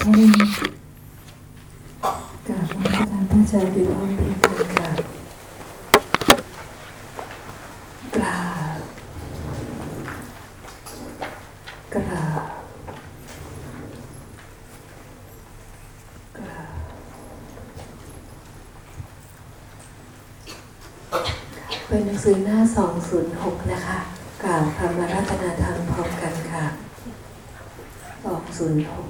กราบนมัสการพระอาจารย์เป็นห้องเป็นคนกราบกราบกราบกราบเป็นหนังสือหน้า 206 นะคะกล่าวคำมรัตนาธรรมพร้อมกันค่ะ206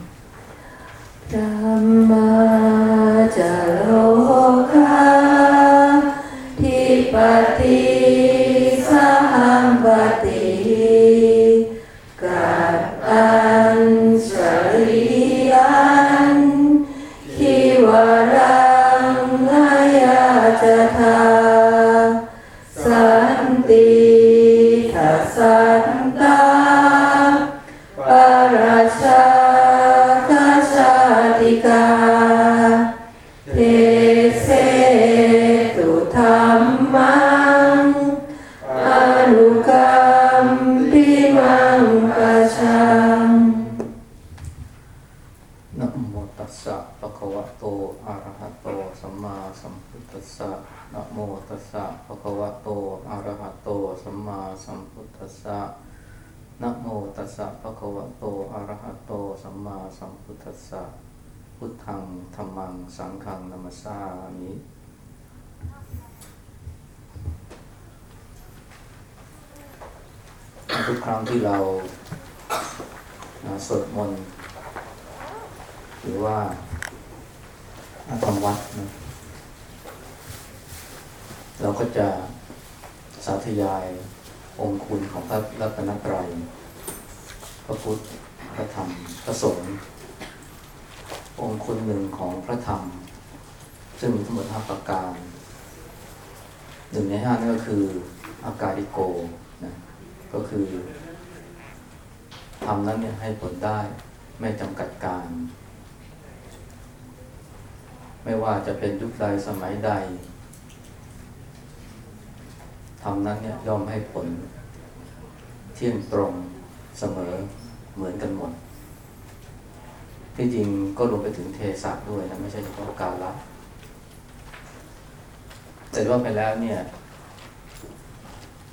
ว่าไปแล้วเนี่ย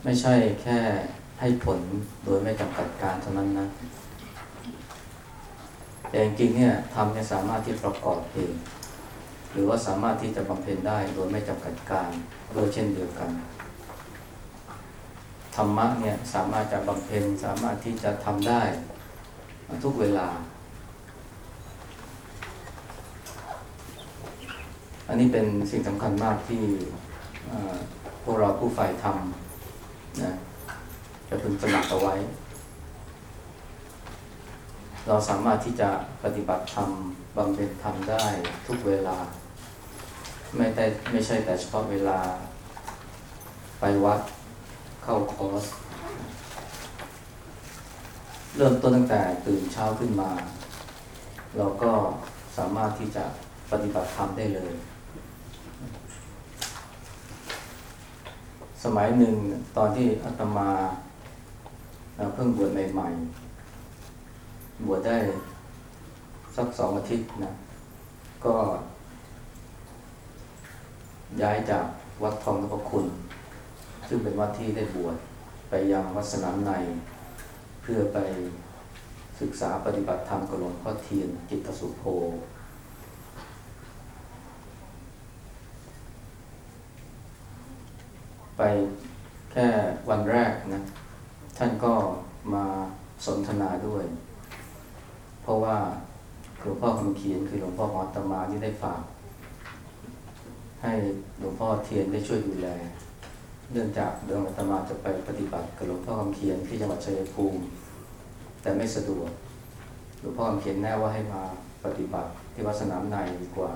ไม่ใช่แค่ให้ผลโดยไม่จำกัดการเท่านั้นนะ แต่จริงๆเนี่ยทำเนี่ยสามารถที่ประกอบเองหรือว่าสามารถที่จะบำเพ็ญได้โดยไม่จำกัดการโดยเช่นเดียวกันธรรมะเนี่ยสามารถจะบำเพ็ญสามารถที่จะทำได้ ทุกเวลา อันนี้เป็นสิ่งสำคัญมากที่ พวกเราผู้ฝ่ธรรมนะจะพึงตระหนักเอาไว้ เราสามารถที่จะปฏิบัติธรรมบำเพ็ญธรรมได้ทุกเวลา ไม่แต่ไม่ใช่แต่เฉพาะเวลา ไปวัดเข้าคอร์สเริ่มต้นตั้งแต่ตื่นเช้าขึ้นมา เราก็สามารถที่จะปฏิบัติธรรมได้เลย สมัยหนึ่งตอนที่อาตมาเพิ่งบวชใหม่ๆบวชได้สักสองอาทิตย์นะก็ ย้ายจากวัดทองนพคุณ ซึ่งเป็นวัดที่ได้บวชไปยังวัดสนามใน เพื่อไปศึกษาปฏิบัติธรรมกับหลวงพ่อเทียนจิตสุโภ ไปแค่วันแรกนะ ท่านก็มาสนทนาด้วย เพราะว่าหลวงพ่อคำเขียนคือหลวงพ่อขอตมาที่ได้ฝาก ให้หลวงพ่อเทียนได้ช่วยดูแล เนื่องจากเดิมอาตมาจะไปปฏิบัติกับหลวงพ่อคำเขียนที่จังหวัดชัยภูมิแต่ไม่สะดวก หลวงพ่อคำเขียนแน่ว่าให้มาปฏิบัติที่วัดสนามในดีกว่า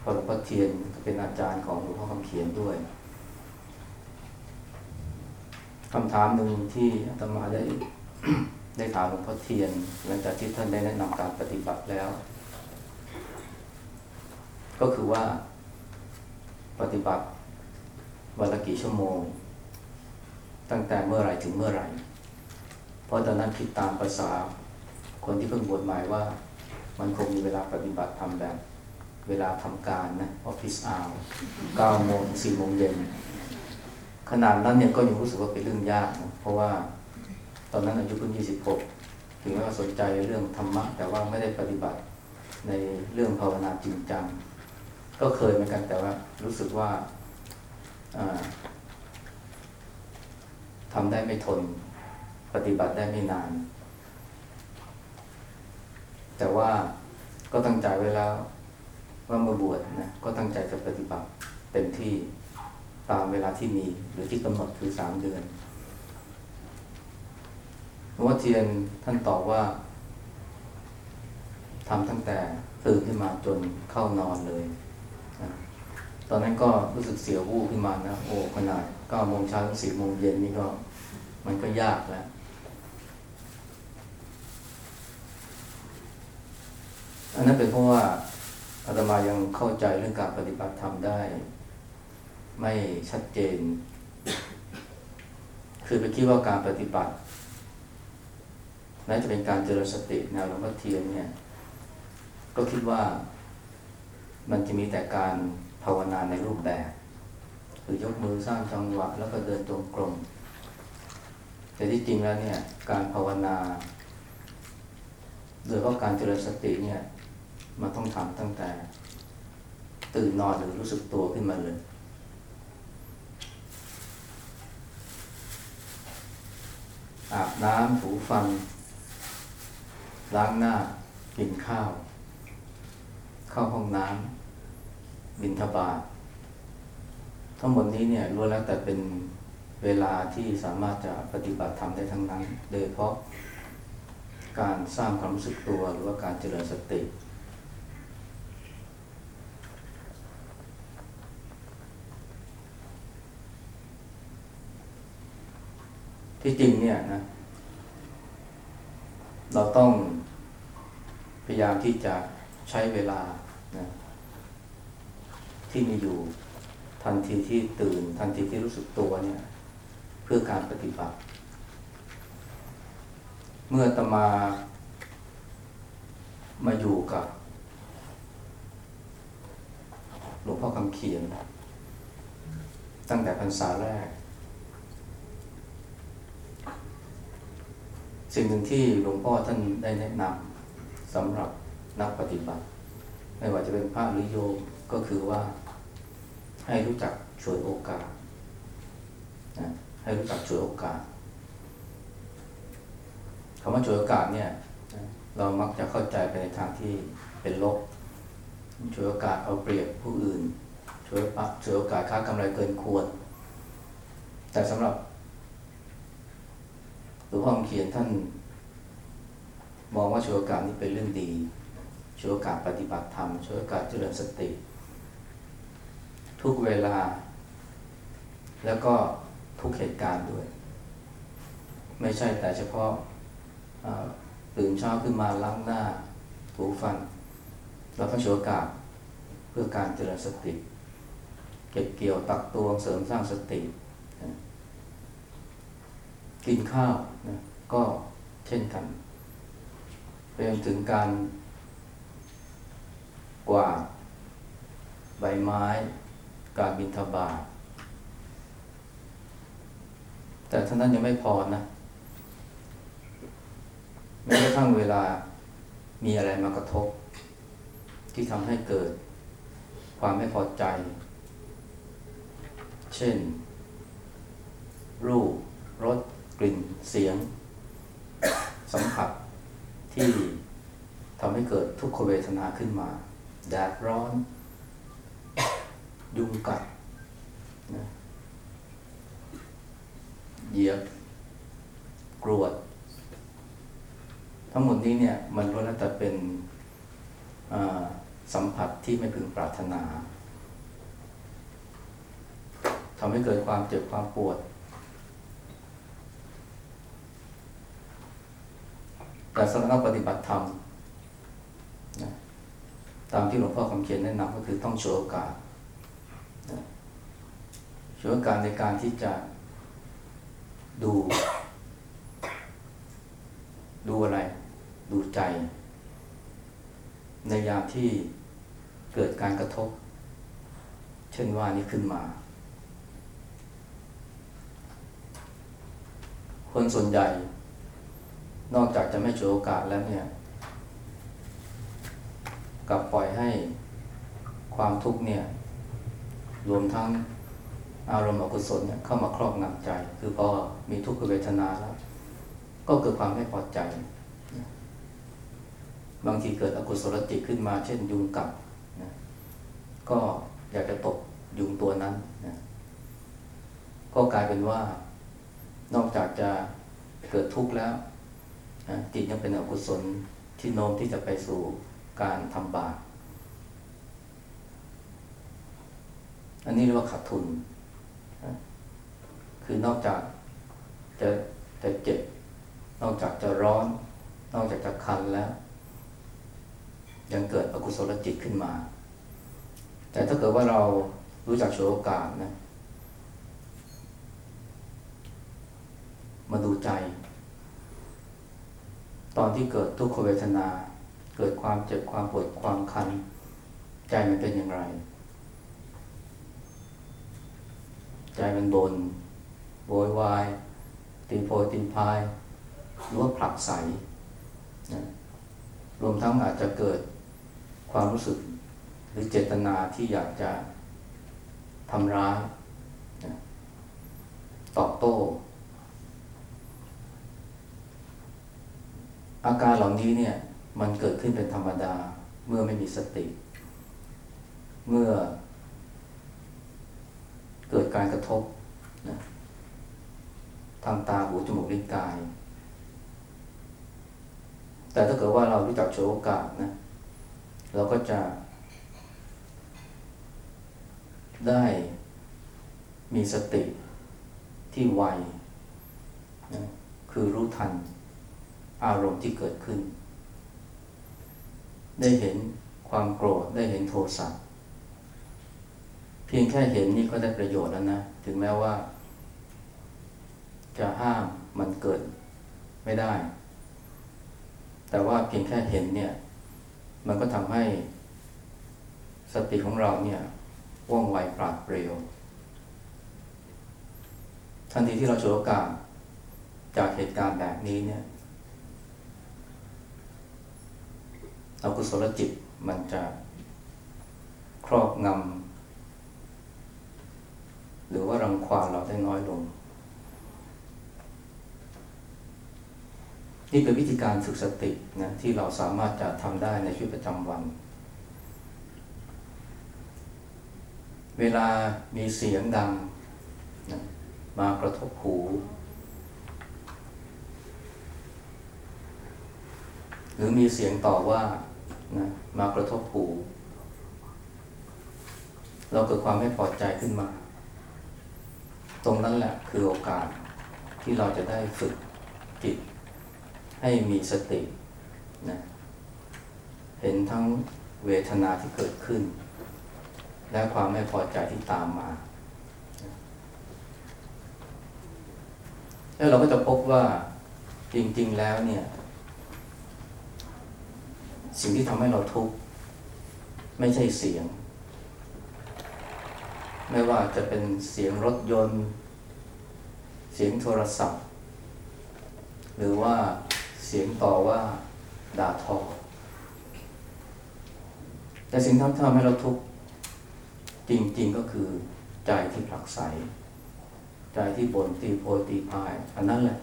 เพราะหลวงพ่อเทียนก็เป็นอาจารย์ของหลวงพ่อคำเขียนด้วย คำถามหนึ่งที่อาตมาได้ได้ถามหลวงพ่อเทียน หลังจากที่ท่านได้แนะนำการปฏิบัติแล้ว ก็คือว่าปฏิบัติวันละกี่ชั่วโมง ตั้งแต่เมื่อไหร่ถึงเมื่อไหร่ เพราะตอนนั้นคิดตามภาษา คนที่เพิ่งบวชใหม่ว่า มันคงมีเวลาปฏิบัติทำแบบ เวลาทำการนะออฟฟิศอาวเก้าโมงสี่โมงเย็น ขนาดนั้นเนี่ยก็ยังรู้สึกว่าเป็นเรื่องยากนะเพราะว่าตอนนั้นอายุเพิ่งยี่สิบหกถึงแม้ว่าสนใจเรื่องธรรมะ แต่ว่าไม่ได้ปฏิบัติในเรื่องภาวนาจริงจังก็เคยเหมือนกันแต่ว่ารู้สึกว่าอ่าทำได้ไม่ทน ปฏิบัติได้ไม่นาน แต่ว่าก็ตั้งใจไว้แล้ว ว่ามาบวชนะก็ตั้งใจจะปฏิบัติเต็มที่ ตามเวลาที่มีหรือที่กำหนดคือสามเดือนหลวงพ่อเทียนท่านตอบว่าทำตั้งแต่ตื่นขึ้นมาจนเข้านอนเลยนะตอนนั้นก็รู้สึกเสียวูบขึ้นมานะ โอ้ขนาดเก้าโมงเช้าถึงสี่โมงเย็นนี่ก็ มันก็ยากแล้วอันนั้นเป็นเพราะว่าอาตมายังเข้าใจเรื่องการปฏิบัติธรรมได้ ไม่ชัดเจน คือไปคิดว่าการปฏิบัติแม้จะเป็นการเจริญสติแนวหลวงพ่อเทียนเนี่ย ก็คิดว่ามันจะมีแต่การภาวนาในรูปแบบคือยกมือสร้างจังหวะ แล้วก็เดินตรงกลม แต่ที่จริงแล้วเนี่ย การภาวนา โดยเฉพาะการเจริญสติเนี่ย มันต้องทำตั้งแต่ ตื่นนอนหรือรู้สึกตัวขึ้นมาเลย อาบน้ำถูฟัน ล้างหน้า กินข้าว เข้าห้องน้ำบินทบาททั้งหมดนี้เนี่ยล้วนแล้วแต่เป็นเวลาที่สามารถจะปฏิบัติธรรมได้ทั้งนั้น โดยเฉพาะการสร้างความรู้สึกตัวหรือว่าการเจริญสติ ที่จริงเนี่ยนะ เราต้องพยายามที่จะใช้เวลานะที่มีอยู่ทันทีที่ตื่น ทันทีที่รู้สึกตัวเนี่ย เพื่อการปฏิบัติ เมื่อตมามาอยู่กับ หลวงพ่อคำเขียน ตั้งแต่พรรษาแรก สิ่งหนึ่งที่หลวงพ่อท่านได้แนะนำสำหรับนักปฏิบัติ ไม่ว่าจะเป็นพระหรือโยมก็คือว่าให้รู้จักช่วยโอกาสนะให้รู้จักช่วยโอกาสคำว่าช่วยโอกาสเนี่ยเรามักจะเข้าใจไปในทางที่เป็นลบช่วยโอกาสเอาเปรียบผู้อื่นช่วยปะช่วยโอกาสค้ากำไรเกินควร แต่สำหรับ หลวงพ่อเขียนท่าน มองว่าช่วยโอกาสนี้เป็นเรื่องดีช่วยโอกาสปฏิบัติธรรมช่วยโอกาสเจริญสติ ทุกเวลา แล้วก็ทุกเหตุการณ์ด้วย ไม่ใช่แต่เฉพาะตื่นเช้าขึ้นมาล้างหน้าถูฟันเราต้องช่วยโอกาสเพื่อการเจริญสติ เก็บเกี่ยวตักตวงเสริมสร้างสติ กินข้าวนะก็เช่นกันไปจนถึงการกวาดใบไม้ การบินทบาทแต่ท่านั้นยังไม่พอนะแม้กระทั่งเวลามีอะไรมากระทบ ที่ทำให้เกิดความไม่พอใจ เช่น รูปรส กลิ่นเสียง สัมผัสที่ทำให้เกิดทุกขเวทนาขึ้นมา แดดร้อน ยุงกัดนะเหยียบกรวด ทั้งหมดนี้เนี่ย มันล้วนแล้วแต่เป็นสัมผัสที่ไม่พึงปรารถนาทำให้เกิดความเจ็บความปวด แต่สำหรับนักปฏิบัติธรรมนะตามที่หลวงพ่อคำเขียนแนะนำก็คือต้องโชว์โอกาสนะโชว์โอกาสในการที่จะดู ดูอะไร ดูใจ ในยามที่เกิดการกระทบ เช่นว่านี้ขึ้นมา คนส่วนใหญ่ นอกจากจะไม่ฉวยโอกาสแล้วเนี่ยกลับปล่อยให้ความทุกข์เนี่ย รวมทั้งอารมณ์อกุศลเนี่ยเข้ามาครอบงำใจ คือพอมีทุกขเวทนาแล้ว ก็เกิดความไม่พอใจ บางทีเกิดอกุศลจิตขึ้นมา เช่นยุงกัดนะก็อยากจะตกยุงตัวนั้นนะก็กลายเป็นว่า นอกจากจะเกิดทุกข์แล้ว จิตยังเป็นอกุศลที่โน้มที่จะไปสู่การทำบาปอันนี้เรียกว่าขาดทุน คือนอกจากจะจะเจ็บ นอกจากจะร้อน นอกจากจะคันแล้ว ยังเกิดอกุศลจิตขึ้นมา แต่ถ้าเกิดว่าเรารู้จักโชว์โอกาสนะ มาดูใจ ตอนที่เกิดทุกขเวทนา เกิดความเจ็บความปวดความคัน ใจมันเป็นอย่างไร ใจมันบนโวยวาย ตีโพตีพายหรือว่าผลักใสนะรวมทั้งอาจจะเกิดความรู้สึกหรือเจตนาที่อยากจะทำร้ายนะตอบโต้ อาการเหล่านี้เนี่ยมันเกิดขึ้นเป็นธรรมดาเมื่อไม่มีสติ เมื่อเกิดการกระทบนะทางตาหูจมูกลิ้นกาย แต่ถ้าเกิดว่าเรารู้จักโชว์โอกาสนะเราก็จะ ได้มีสติที่ไวนะคือรู้ทัน อารมณ์ที่เกิดขึ้น ได้เห็นความโกรธได้เห็นโทสะเพียงแค่เห็นนี่ก็ได้ประโยชน์แล้วนะ ถึงแม้ว่า จะห้ามมันเกิดไม่ได้ แต่ว่าเพียงแค่เห็นเนี่ย มันก็ทำให้สติของเราเนี่ยว่องไวปราดเปรียว ทันทีที่เราโฉวยโอกาสจากเหตุการณ์แบบนี้เนี่ย อกุศลจิตมันจะครอบงำหรือว่ารังควานเราได้น้อยลง นี่เป็นวิธีการฝึกสตินะที่เราสามารถจะทำได้ในชีวิตประจำวัน เวลามีเสียงดังนะมากระทบหูหรือมีเสียงต่อว่า นะมากระทบหู เราเกิดความไม่พอใจขึ้นมา ตรงนั้นแหละคือโอกาสที่เราจะได้ฝึกจิต ให้มีสตินะเห็นทั้งเวทนาที่เกิดขึ้น และความไม่พอใจที่ตามมา แล้วเราก็จะพบว่าจริง ๆ แล้วเนี่ย สิ่งที่ทำให้เราทุกข์ไม่ใช่เสียง ไม่ว่าจะเป็นเสียงรถยนต์ เสียงโทรศัพท์ หรือว่าเสียงต่อว่าด่าทอ แต่สิ่งที่ทำให้เราทุกข์จริง ๆก็คือใจที่ผลักไส ใจที่บ่นตีโพตีพาย อันนั้นแหละ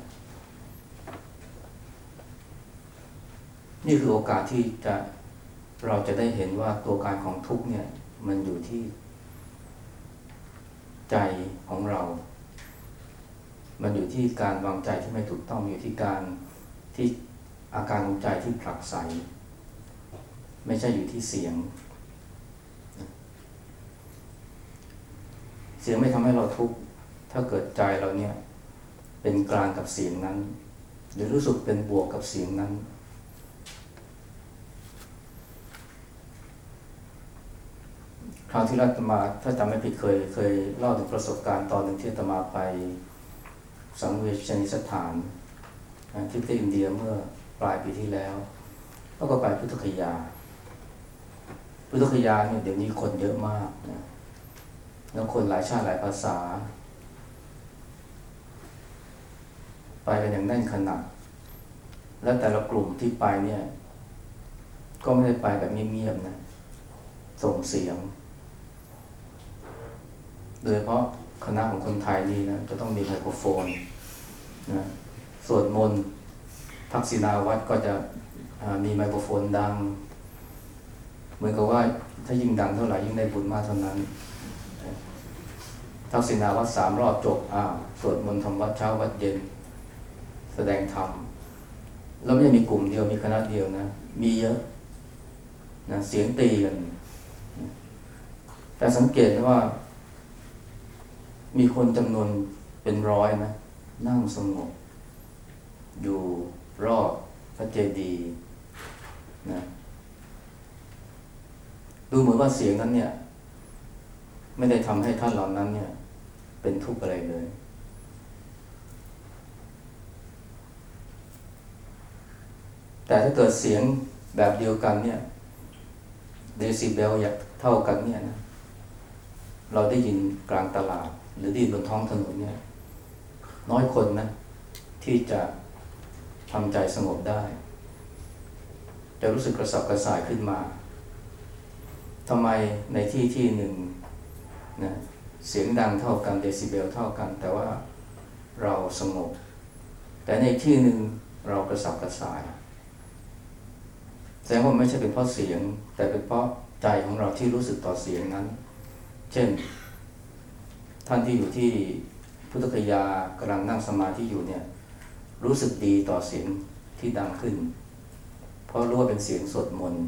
นี่คือโอกาสที่จะเราจะได้เห็นว่าตัวการของทุกเนี่ย มันอยู่ที่ ใจของเรา มันอยู่ที่การวางใจที่ไม่ถูกต้องอยู่ที่การที่อาการของใจที่ผลักไสไม่ใช่อยู่ที่เสียง เสียงไม่ทำให้เราทุกข์ถ้าเกิดใจเราเนี่ย เป็นกลางกับเสียงนั้น หรือรู้สึกเป็นบวกกับเสียงนั้น ค ราวที่ราตมาถ้าจำไม่ผิดเคยเคยเล่าถึงประสบการณ์ตอนหนึ่งที่ตมาไปสังเวชนิสถานที่ประเทศอินเดียเมื่อปลายปีที่แล้วแล้วก็ไปพุทธคยา พุทธคยาเนี่ยเดี๋ยวนี้คนเยอะมากนะแล้วคนหลายชาติหลายภาษา ไปกันอย่างแน่นขนาด แล้วแต่ละกลุ่มที่ไปเนี่ย ก็ไม่ได้ไปแบบเงียบๆนะ ส่งเสียง โดยเฉพาะคณะของคนไทยนี่นะจะต้องมีไมโครโฟนนะสวดมนต์ทักษิณาวัดก็จะมีไมโครโฟนดัง เหมือนกับว่าถ้ายิ่งดังเท่าไหร่ยิ่งได้บุญมากเท่านั้นทักษิณาวัดสามรอบจบอ่าสวดมนต์ทำวัดเช้าวัดเย็น แสดงธรรมแล้วไม่ใช่มีกลุ่มเดียวมีคณะเดียวนะ มีเยอะนะเสียงตีกัน แต่สังเกตว่า มีคนจำนวนเป็นร้อยนะ นั่งสงบ อยู่รอบพระเจดีย์นะดูเหมือนว่าเสียงนั้นเนี่ย ไม่ได้ทำให้ท่านเหล่านั้นเนี่ย เป็นทุกข์อะไรเลย แต่ถ้าเกิดเสียงแบบเดียวกันเนี่ยเดซิเบลอยากเท่ากันเนี่ยนะเราได้ยินกลางตลาด หรือได้ยินบนท้องถนนเนี่ย น้อยคนนะ ที่จะทำใจสงบได้ จะรู้สึกกระสับกระส่ายขึ้นมาทำไมในที่ที่หนึ่งนะเสียงดังเท่ากันเดซิเบลเท่ากัน แต่ว่าเราสงบ แต่ในที่หนึ่งเรากระสับกระส่ายแสดงว่าไม่ใช่เป็นเพราะเสียง แต่เป็นเพราะใจของเราที่รู้สึกต่อเสียงนั้น เช่น ท่านที่อยู่ที่พุทธคยากำลังนั่งสมาธิอยู่เนี่ยรู้สึกดีต่อเสียงที่ดังขึ้น เพราะรู้ว่าเป็นเสียงสวดมนต์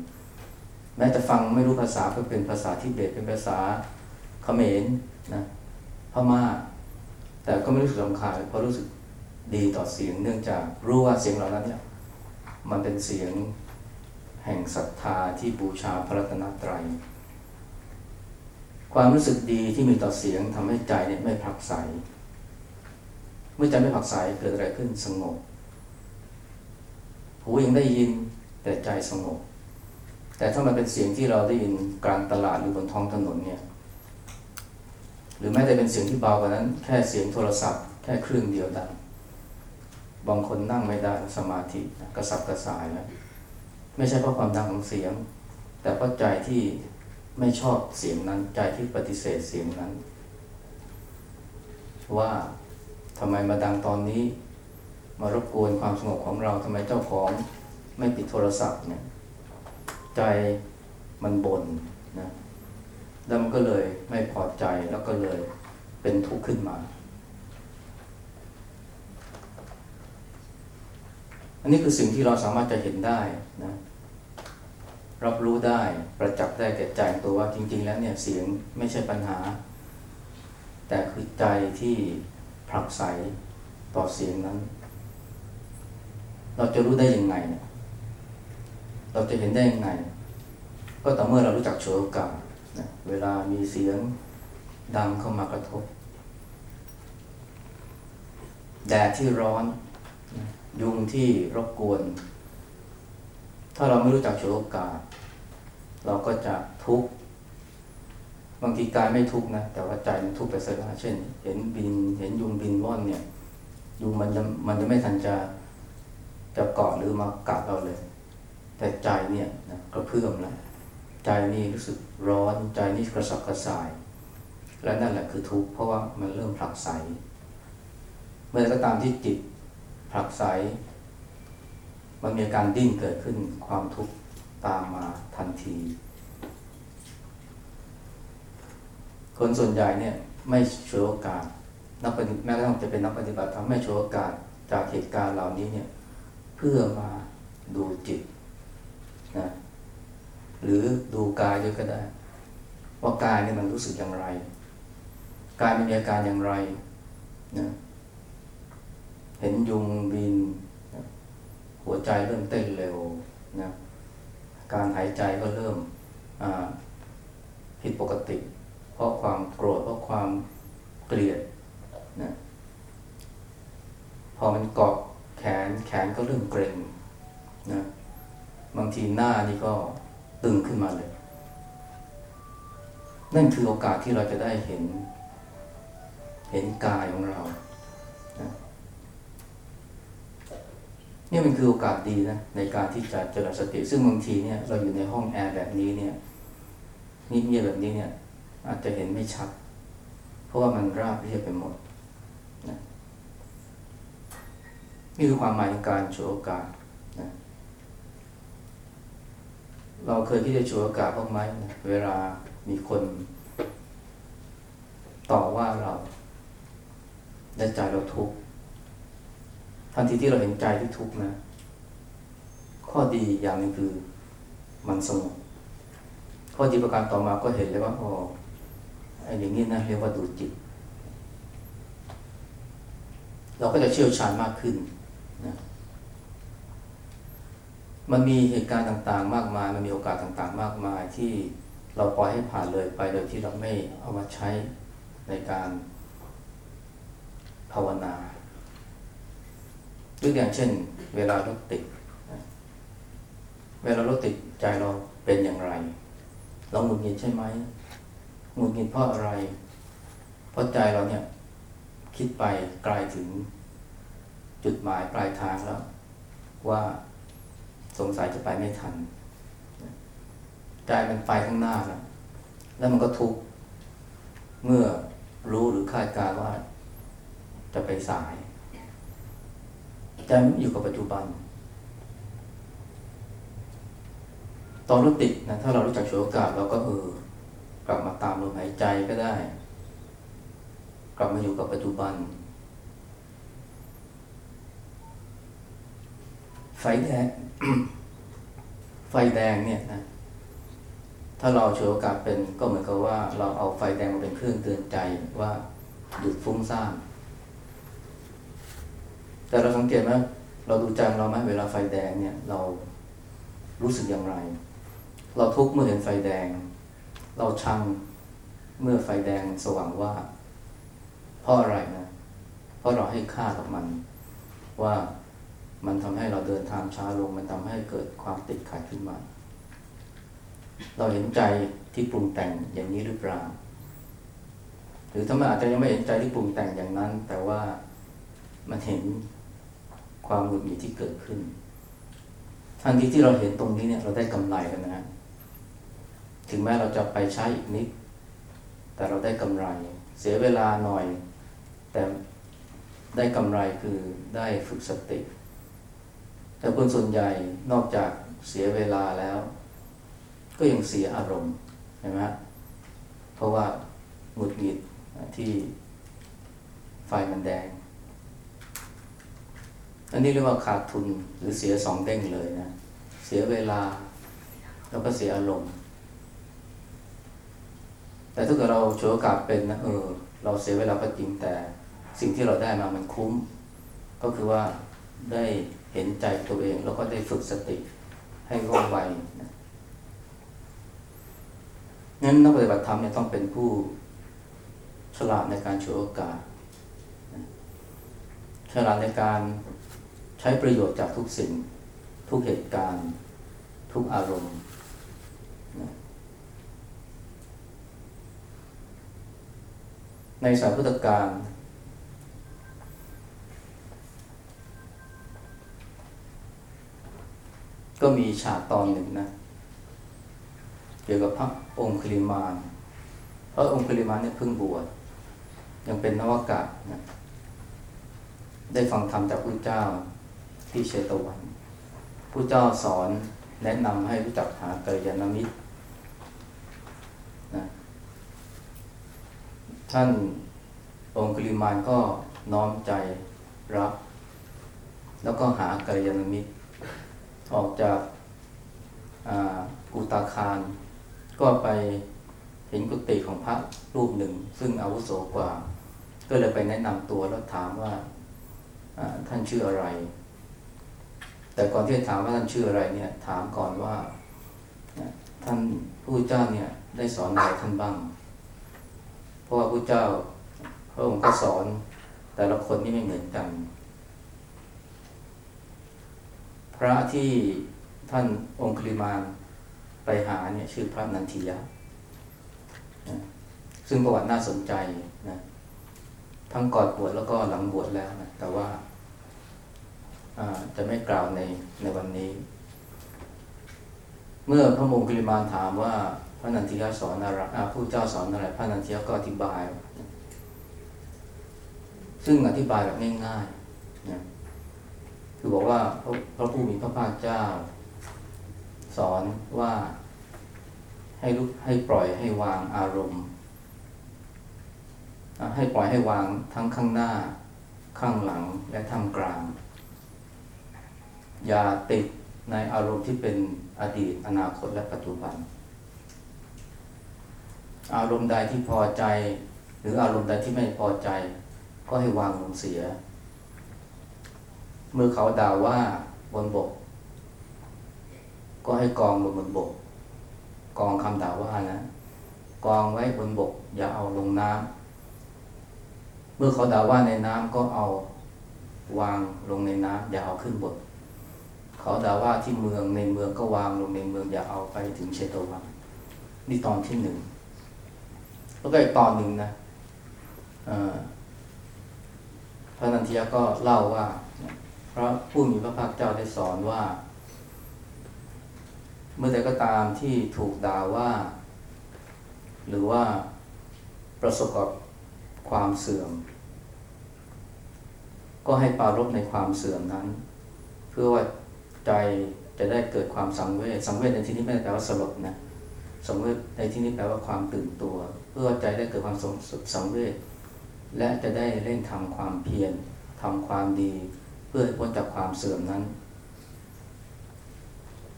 แม้จะฟังไม่รู้ภาษาก็เป็นภาษาที่เบตเป็นภาษาเขมรนะพม่า แต่ก็ไม่รู้สึกรำคาญเพราะรู้สึกดีต่อเสียงเนื่องจากรู้ว่าเสียงเหล่านั้นเนี่ยมันเป็นเสียงแห่งศรัทธาที่บูชาพระรัตนตรัย ความรู้สึกดีที่มีต่อเสียงทำให้ใจเนี่ยไม่ผลักไสเมื่อใจไม่ผลักไสเกิดอะไรขึ้นสงบ หูยังได้ยินแต่ใจสงบ แต่ถ้ามันเป็นเสียงที่เราได้ยินกลางตลาดหรือบนท้องถนนเนี่ย หรือแม้แต่เป็นเสียงที่เบากว่านั้น แค่เสียงโทรศัพท์แค่ครื่งเดียวดังบางคนนั่งไม่ได้สมาธิกระสับกระส่ายแล้วไม่ใช่เพราะความดังของเสียง แต่เพราะใจที่ ไม่ชอบเสียงนั้น ใจที่ปฏิเสธเสียงนั้น ว่าทำไมมาดังตอนนี้ มารบกวนความสงบของเราทำไมเจ้าของไม่ปิดโทรศัพท์เนี่ยใจมันบน่นนะแล้วมันก็เลยไม่พอใจแล้วก็เลยเป็นทุกข์ขึ้นมา อันนี้คือสิ่งที่เราสามารถจะเห็นได้นะ รับรู้ได้ประจักษ์ได้แก่ใจตัวว่าจริง ๆ แล้วเนี่ยเสียงไม่ใช่ปัญหา แต่คือใจที่ผลักไสต่อเสียงนั้น เราจะรู้ได้ยังไงเนี่ยเราจะเห็นได้ยังไง ก็ต่อเมื่อเรารู้จักโฉโอกาสเวลามีเสียงดังเข้ามากระทบแดดที่ร้อน ยุงที่รบกวน ถ้าเราไม่รู้จักโฉโอกาส เราก็จะทุกข์บางทีกายไม่ทุกข์นะ แต่ว่าใจมันทุกข์ไปซะแล้วเช่น เห็นบินเห็นยุงบินว่อนเนี่ยยุงมันจะมันจะไม่ทันจะจะเกาะหรือมากัดเราเลย แต่ใจเนี่ยนะกระเพื่อมแล้วใจนี่รู้สึกร้อนใจนี่กระสับกระส่าย และนั่นแหละคือทุกข์เพราะว่ามันเริ่มผลักไสเมื่อก็ตามที่จิตผลักไส มันมีอาการดิ้นเกิดขึ้นความทุกข์ตามมาทันที คนส่วนใหญ่เนี่ยไม่ฉวยโอกาสนักปฏิแม้กระทั่งจะเป็นนักปฏิบัติธรรมไม่ฉวยโอกาสจากเหตุการณ์เหล่านี้เนี่ยเพื่อมาดูจิตนะหรือดูกายด้วยก็ได้ ว่ากายเนี่ยมันรู้สึกอย่างไร กายมันมีอาการอย่างไรนะเห็นยุงบิน หัวใจเริ่มเต้นเร็วนะการหายใจก็เริ่มผิดปกติ เพราะความโกรธเพราะความเกลียดนะพอมันเกาะแขนแขนก็เริ่มเกร็งนะบางทีหน้านี่ก็ตึงขึ้นมาเลย นั่นคือโอกาสที่เราจะได้เห็น เห็นกายของเรานะ นี่มันคือโอกาสดีนะในการที่จะเจริญสติ ซึ่งบางทีเนี่ยเราอยู่ในห้องแอร์แบบนี้เนี่ยเงียบแบบนี้เนี่ยอาจจะเห็นไม่ชัด เพราะว่ามันราบเรียบไปหมดนะนี่คือความหมายของการฉวยโอกาสนะเราเคยที่จะฉวยโอกาสบ้างไหมนะเวลามีคนต่อว่าเราและใจเราทุกข์ ทันทีที่เราเห็นใจที่ทุกข์นะ ข้อดีอย่างหนึงคือมันสงบข้อดีประการต่อมาก็เห็นเลยว่าอ๋อไอ้อย่างนี้นะเรียกว่าดูจิต เราก็จะเชี่ยวชาญมากขึ้นนะมันมีเหตุการณ์ต่างๆ มากมาย มันมีโอกาสต่างๆ มากมายที่เราปล่อยให้ผ่านเลยไปโดยที่เราไม่เอามาใช้ในการภาวนา ยกอย่างเช่น เวลารถติด เวลารถติดใจเราเป็นอย่างไร เราหงุดหงิดใช่ไหมหงุดหงิดเพราะอะไร เพราะใจเราเนี่ย คิดไปไกลถึงจุดหมายปลายทางแล้ว ว่าสงสัยจะไปไม่ทัน ใจมันไปข้างหน้าแล้วแล้วมันก็ทุกข์เมื่อรู้หรือคาดการณ์ว่าจะไปสาย ใจมันอยู่กับปัจจุบัน ตอนรถติดนะถ้าเรารู้จักฉวยโอกาสเราก็เออกลับมาตามลมหายใจก็ได้ กลับมาอยู่กับปัจจุบัน ไฟแดงไฟแดงเนี่ยนะถ้าเราฉวยโอกาสเป็นก็เหมือนกับว่าเราเอาไฟแดงมาเป็นเครื่องเตือนใจว่าหยุดฟุ้งซ่าน แต่เราสังเกตไหมเราดูใจเราไหมเวลาไฟแดงเนี่ย เรารู้สึกอย่างไร เราทุกข์เมื่อเห็นไฟแดง เราชังเมื่อไฟแดงสว่างว่า เพราะอะไรนะ เพราะเราให้ค่ากับมัน ว่ามันทำให้เราเดินทางช้าลง มันทำให้เกิดความติดขัดขึ้นมา เราเห็นใจที่ปรุงแต่งอย่างนี้หรือเปล่า หรือถ้ามันอาจจะยังไม่เห็นใจที่ปรุงแต่งอย่างนั้น แต่ว่ามันเห็น ความหงุดหงิดที่เกิดขึ้นทันทีที่เราเห็นตรงนี้เนี่ยเราได้กำไรแล้วนะฮะถึงแม้เราจะไปใช้อีกนิด แต่เราได้กำไร เสียเวลาหน่อย แต่ได้กำไรคือได้ฝึกสติ แต่คนส่วนใหญ่นอกจากเสียเวลาแล้ว ก็ยังเสียอารมณ์เห็นไหมฮะเพราะว่าหงุดหงิดที่ไฟมันแดง อันนี้เรียกว่าขาดทุนหรือเสียสองเด้งเลยนะ เสียเวลา แล้วก็เสียอารมณ์แต่ถ้าเกิดเราโชว์โอกาสเป็นนะเออ เราเสียเวลาก็จริงแต่ สิ่งที่เราได้มามันคุ้ม ก็คือว่าได้เห็นใจตัวเอง แล้วก็ได้ฝึกสติให้ว่องไวนะงั้นนักปฏิบัติธรรมเนี่ยต้องเป็นผู้ฉลาดในการโชว์โอกาสฉลาดในการ ใช้ประโยชน์จากทุกสิ่ง ทุกเหตุการณ์ ทุกอารมณ์นะในสายพุทธการ ก็มีฉากตอนหนึ่งนะ เกี่ยวกับพระองค์คลิมานพระองค์คลิมานเนี่ยเพิ่งบวชยังเป็นนวากะนะได้ฟังธรรมจากพระเจ้า ที่เชตวันพระเจ้าสอนแนะนำให้รู้จักหากัลยาณมิตรนะท่านองค์คลิมานก็น้อมใจรับ แล้วก็หากัลยาณมิตร ออกจากกูตาคาร ก็ไปเห็นกุฏิของพระรูปหนึ่ง ซึ่งอาวุโสกว่า ก็เลยไปแนะนำตัวแล้วถามว่าท่านชื่ออะไร แต่ก่อนที่จะถามว่าท่านชื่ออะไรเนี่ย ถามก่อนว่าท่านผู้เจ้าเนี่ยได้สอนอะไรท่านบ้าง เพราะว่าผู้เจ้าพระองค์ก็สอนแต่ละคนนี่ไม่เหมือนกัน พระที่ท่านองคุลิมานไปหาเนี่ยชื่อพระนันทิยะนะซึ่งประวัติน่าสนใจนะทั้งก่อนบวชแล้วก็หลังบวชแล้วนะแต่ว่า จะไม่กล่าวในในวันนี้ เมื่อพระมงคุลิมานถามว่าพระนันทิยะสอนอะไรผู้เจ้าสอนอะไรพระนันทิยะก็อธิบาย ซึ่งอธิบายแบบง่ายๆนะคือบอกว่าพระพระผู้มีพระภาคเจ้า สอนว่าให้ลุกให้ปล่อยให้วางอารมณ์ ให้ปล่อยให้วางทั้งข้างหน้า ข้างหลังและท่ามกลาง อย่าติดในอารมณ์ที่เป็นอดีต อนาคตและปัจจุบัน อารมณ์ใดที่พอใจ หรืออารมณ์ใดที่ไม่พอใจ ก็ให้วางลงเสีย เมื่อเขาด่าว่าบนบก ก็ให้กองลงบนบก กองคำด่าว่านะ กองไว้บนบก อย่าเอาลงน้ำเมื่อเขาด่าว่าในน้ำก็เอาวางลงในน้ำอย่าเอาขึ้นบก เขาดาว่าที่เมืองในเมืองก็วางลงในเมืองอย่าเอาไปถึงเชตวันนี่ตอนที่หนึ่งแล้วก็อีกตอนหนึ่งนะพระนันทิยก็เล่าว่า พระผู้มีพระภาคเจ้าได้สอนว่า เมื่อใดก็ตามที่ถูกด่าว่า หรือว่าประสบกับความเสื่อม ก็ให้ปารบในความเสื่อมนั้น เพื่อว่า ใจจะได้เกิดความสังเวชสังเวชในที่นี้ไม่ได้แปลว่าสลบนะสังเวชในที่นี้แปลว่าความตื่นตัว เพื่อใจได้เกิดความสังเวชและจะได้เร่งทำความเพียรทำความดี เพื่อพ้นจากความเสื่อมนั้น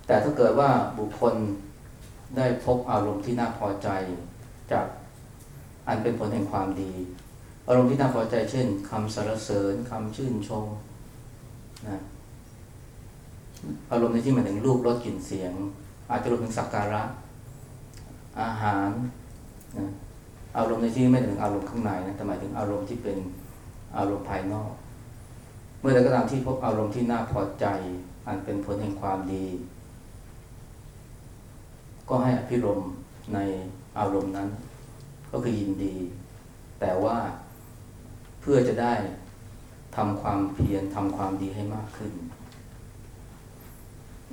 แต่ถ้าเกิดว่าบุคคลได้พบอารมณ์ที่น่าพอใจจากอันเป็นผลแห่งความดี อารมณ์ที่น่าพอใจเช่นคำสรรเสริญคำชื่นชมนะ อารมณ์ในที่หมายถึงรูปรสกลิ่นเสียง อาจจะรวมถึงสักการะ อาหารนะอารมณ์ในที่ไม่ถึงอารมณ์ข้างในนะแต่หมายถึงอารมณ์ที่เป็นอารมณ์ภายนอก เมื่อใดก็ตามที่พบอารมณ์ที่น่าพอใจ อันเป็นผลแห่งความดี ก็ให้อภิรมในอารมณ์นั้น ก็คือยินดี แต่ว่าเพื่อจะได้ทำความเพียรทำความดีให้มากขึ้น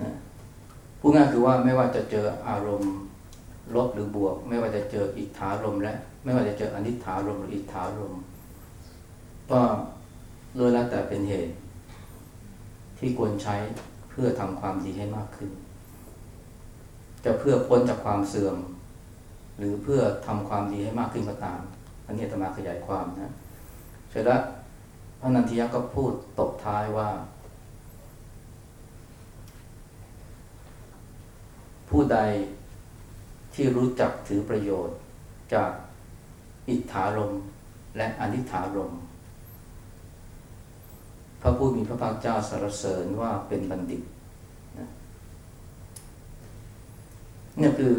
นะ พูดง่ายคือว่าไม่ว่าจะเจออารมณ์ลบหรือบวก ไม่ว่าจะเจออิทธารมและ ไม่ว่าจะเจออนิถารมหรืออิทธารมก็ล้วนแล้วแต่เป็นเหตุ ที่ควรใช้เพื่อทำความดีให้มากขึ้น จะเพื่อพ้นจากความเสื่อม หรือเพื่อทำความดีให้มากขึ้นก็ตาม อันนี้จะมาขยายความนะเสร็จแล้วพระนันทิยะก็พูดตบท้ายว่า ผู้ใดที่รู้จักถือประโยชน์จากอิทธารมและอนิถารม พระผู้มีพระภาคเจ้าสรรเสริญว่าเป็นบัณฑิตนะนี่คือ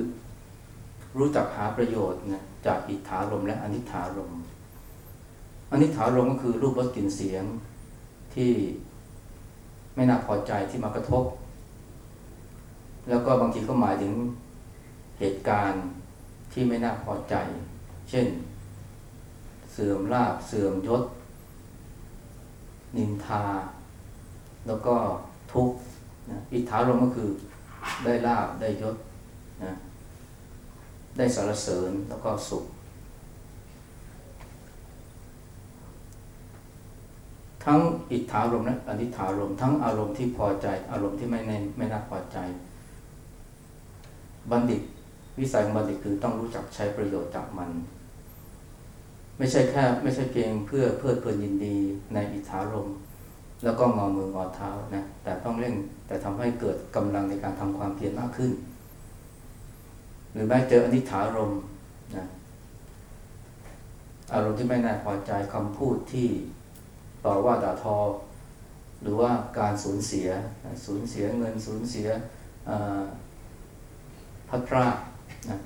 รู้จักหาประโยชน์นะจากอิทธารมและอนิถารม อนิถารมก็คือรูปรสกลิ่นเสียงที่ไม่น่าพอใจที่มากระทบ แล้วก็บางทีก็หมายถึงเหตุการณ์ที่ไม่น่าพอใจ เช่น เสื่อมลาบเสื่อมยศ นินทา แล้วก็ทุกข์นะอิทธารมก็คือได้ลาบได้ยศนะได้สารเสริญแล้วก็สุข ทั้งอิทธารมและอนิถารมทั้งอารมณ์ที่พอใจ อารมณ์ที่ไม่ไม่น่าพอใจ บัณฑิต วิสัยของบัณฑิตคือต้องรู้จักใช้ประโยชน์จากมัน ไม่ใช่แค่ไม่ใช่เพียงเพื่อเพื่อเพลินยินดีในอิทธารมแล้วก็งอมืองอเท้านะแต่ต้องเร่งแต่ทำให้เกิดกำลังในการทำความเพียรมากขึ้น หรือแม้เจออนิถารมนะอารมณ์ที่ไม่น่าพอใจคำพูดที่ต่อว่าด่าทอ หรือว่าการสูญเสีย สูญเสียเงินสูญเสีย พัดพรากนะ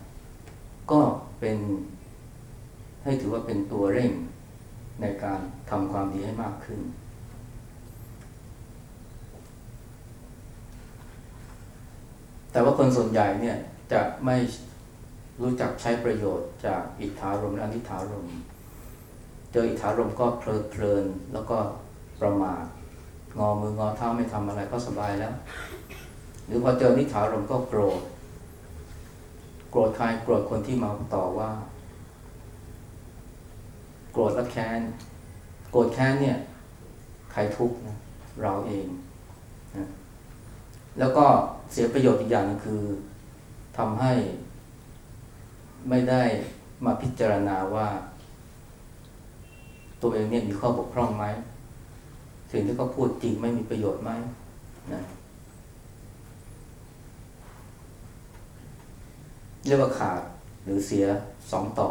ก็เป็นให้ถือว่าเป็นตัวเร่งในการทำความดีให้มากขึ้น แต่ว่าคนส่วนใหญ่เนี่ยจะไม่รู้จักใช้ประโยชน์จากอิทธารมและอนิธารม เจออิทธารมก็เพลิดเพลินแล้วก็ประมาทงอมืองอเท้าไม่ทำอะไรก็สบายแล้ว หรือพอเจอนิถารมก็โกรธ โกรธใครโกรธคนที่มาต่อว่า โกรธและแค้น โกรธแค้นเนี่ยใครทุกข์นะเราเองนะแล้วก็เสียประโยชน์อีกอย่างคือทำให้ไม่ได้มาพิจารณาว่า ตัวเองเนี่ยมีข้อบกพร่องไหมสิ่งที่เขาพูดจริงไม่มีประโยชน์ไหมนะ เรียกว่าขาดหรือเสียสองต่อ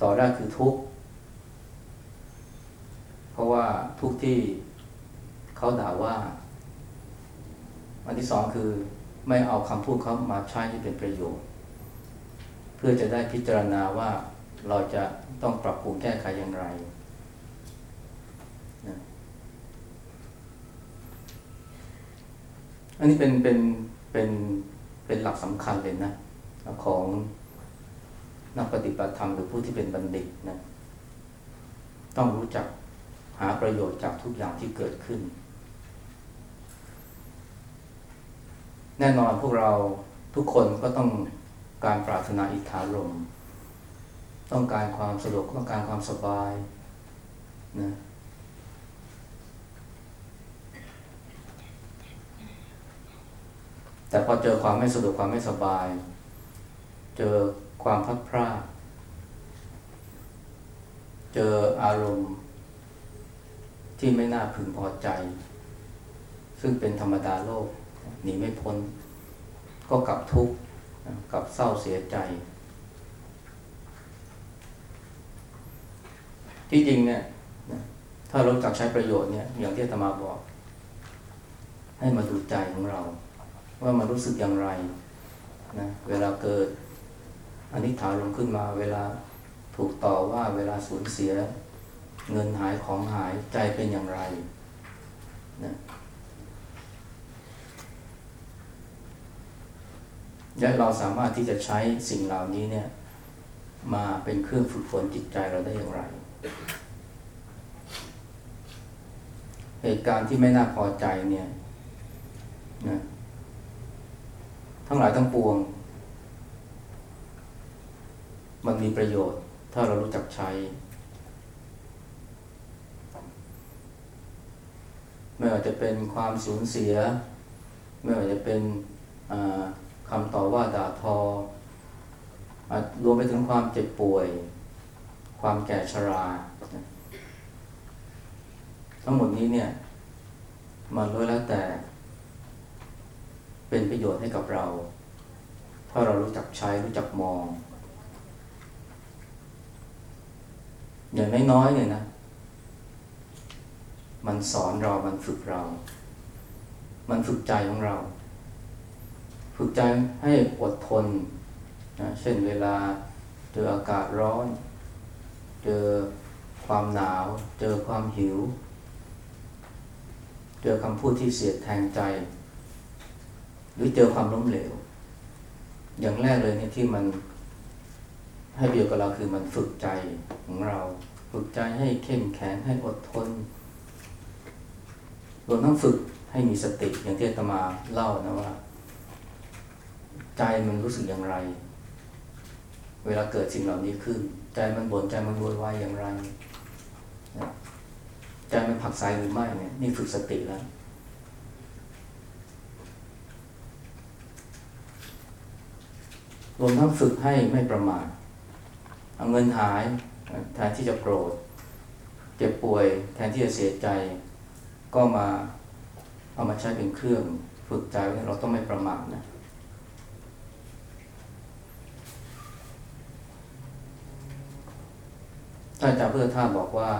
ต่อแรกคือทุกข์ เพราะว่าทุกข์ที่เขาด่าว่า อันที่สองคือไม่เอาคำพูดเขามาใช้ที่เป็นประโยชน์ เพื่อจะได้พิจารณาว่าเราจะต้องปรับปรุงแก้ไขอย่างไรอันนี้เป็นเป็นเป็น เป็นหลักสำคัญเลยนะของนักปฏิบัติธรรมหรือผู้ที่เป็นบัณฑิตนะต้องรู้จักหาประโยชน์จากทุกอย่างที่เกิดขึ้น แน่นอนพวกเราทุกคนก็ต้องการปรารถนาอิทธารมต้องการความสะดวกต้องการความสบายนะ แต่พอเจอความไม่สะดวกความไม่สบาย เจอความพัดพลาดเจออารมณ์ที่ไม่น่าพึงพอใจ ซึ่งเป็นธรรมดาโลกหนีไม่พ้น ก็กลับทุกข์กลับเศร้าเสียใจ ที่จริงเนี่ยถ้าเราจักใช้ประโยชน์เนี่ยอย่างที่ธรรมาบอก ให้มาดูใจของเรา ว่ามันรู้สึกอย่างไรนะเวลาเกิดอันนี้ถาลงขึ้นมา เวลาถูกต่อว่าเวลาสูญเสีย เงินหายของหายใจเป็นอย่างไรนะและเราสามารถที่จะใช้สิ่งเหล่านี้เนี่ยมาเป็นเครื่องฝึกฝนจิตใจเราได้อย่างไร เหตุการณ์ที่ไม่น่าพอใจเนี่ยนะ ทั้งหลายทั้งปวง มันมีประโยชน์ ถ้าเรารู้จักใช้ ไม่ว่าจะเป็นความสูญเสีย ไม่ว่าจะเป็นคำต่อว่าด่าทอรวมไปถึงความเจ็บป่วย ความแก่ชรา ทั้งหมดนี้เนี่ย มันล้วนแล้วแต่ เป็นประโยชน์ให้กับเรา ถ้าเรารู้จักใช้รู้จักมอง อย่างน้อยๆเนี่ยนะ มันสอนเรามันฝึกเรา มันฝึกใจของเรา ฝึกใจให้อดทนนะเช่นเวลาเจออากาศร้อน เจอความหนาว เจอความหิว เจอคำพูดที่เสียดแทงใจ หรือเจอความล้มเหลว อย่างแรกเลยเนี่ยที่มันให้ประโยชน์กับเราคือมันฝึกใจของเรา ฝึกใจให้เข้มแข็งให้อดทนรวมทั้งฝึกให้มีสติอย่างที่อาตมาเล่านะว่า ใจมันรู้สึกอย่างไร เวลาเกิดสิ่งเหล่านี้ขึ้น ใจมันบน่นใจมันโวยวายอย่างไรใจมันผักใสหรือไม่เนี่ยนี่ฝึกสติแล้ว รวมทั้งฝึกให้ไม่ประมาทเอาเงินหายแทนที่จะโกรธ เจ็บป่วยแทนที่จะเสียใจ ก็มาเอามาใช้เป็นเครื่อง ฝึกใจว่าเราต้องไม่ประมาทนะท่านอาจารย์เพื่อท่านบอกว่า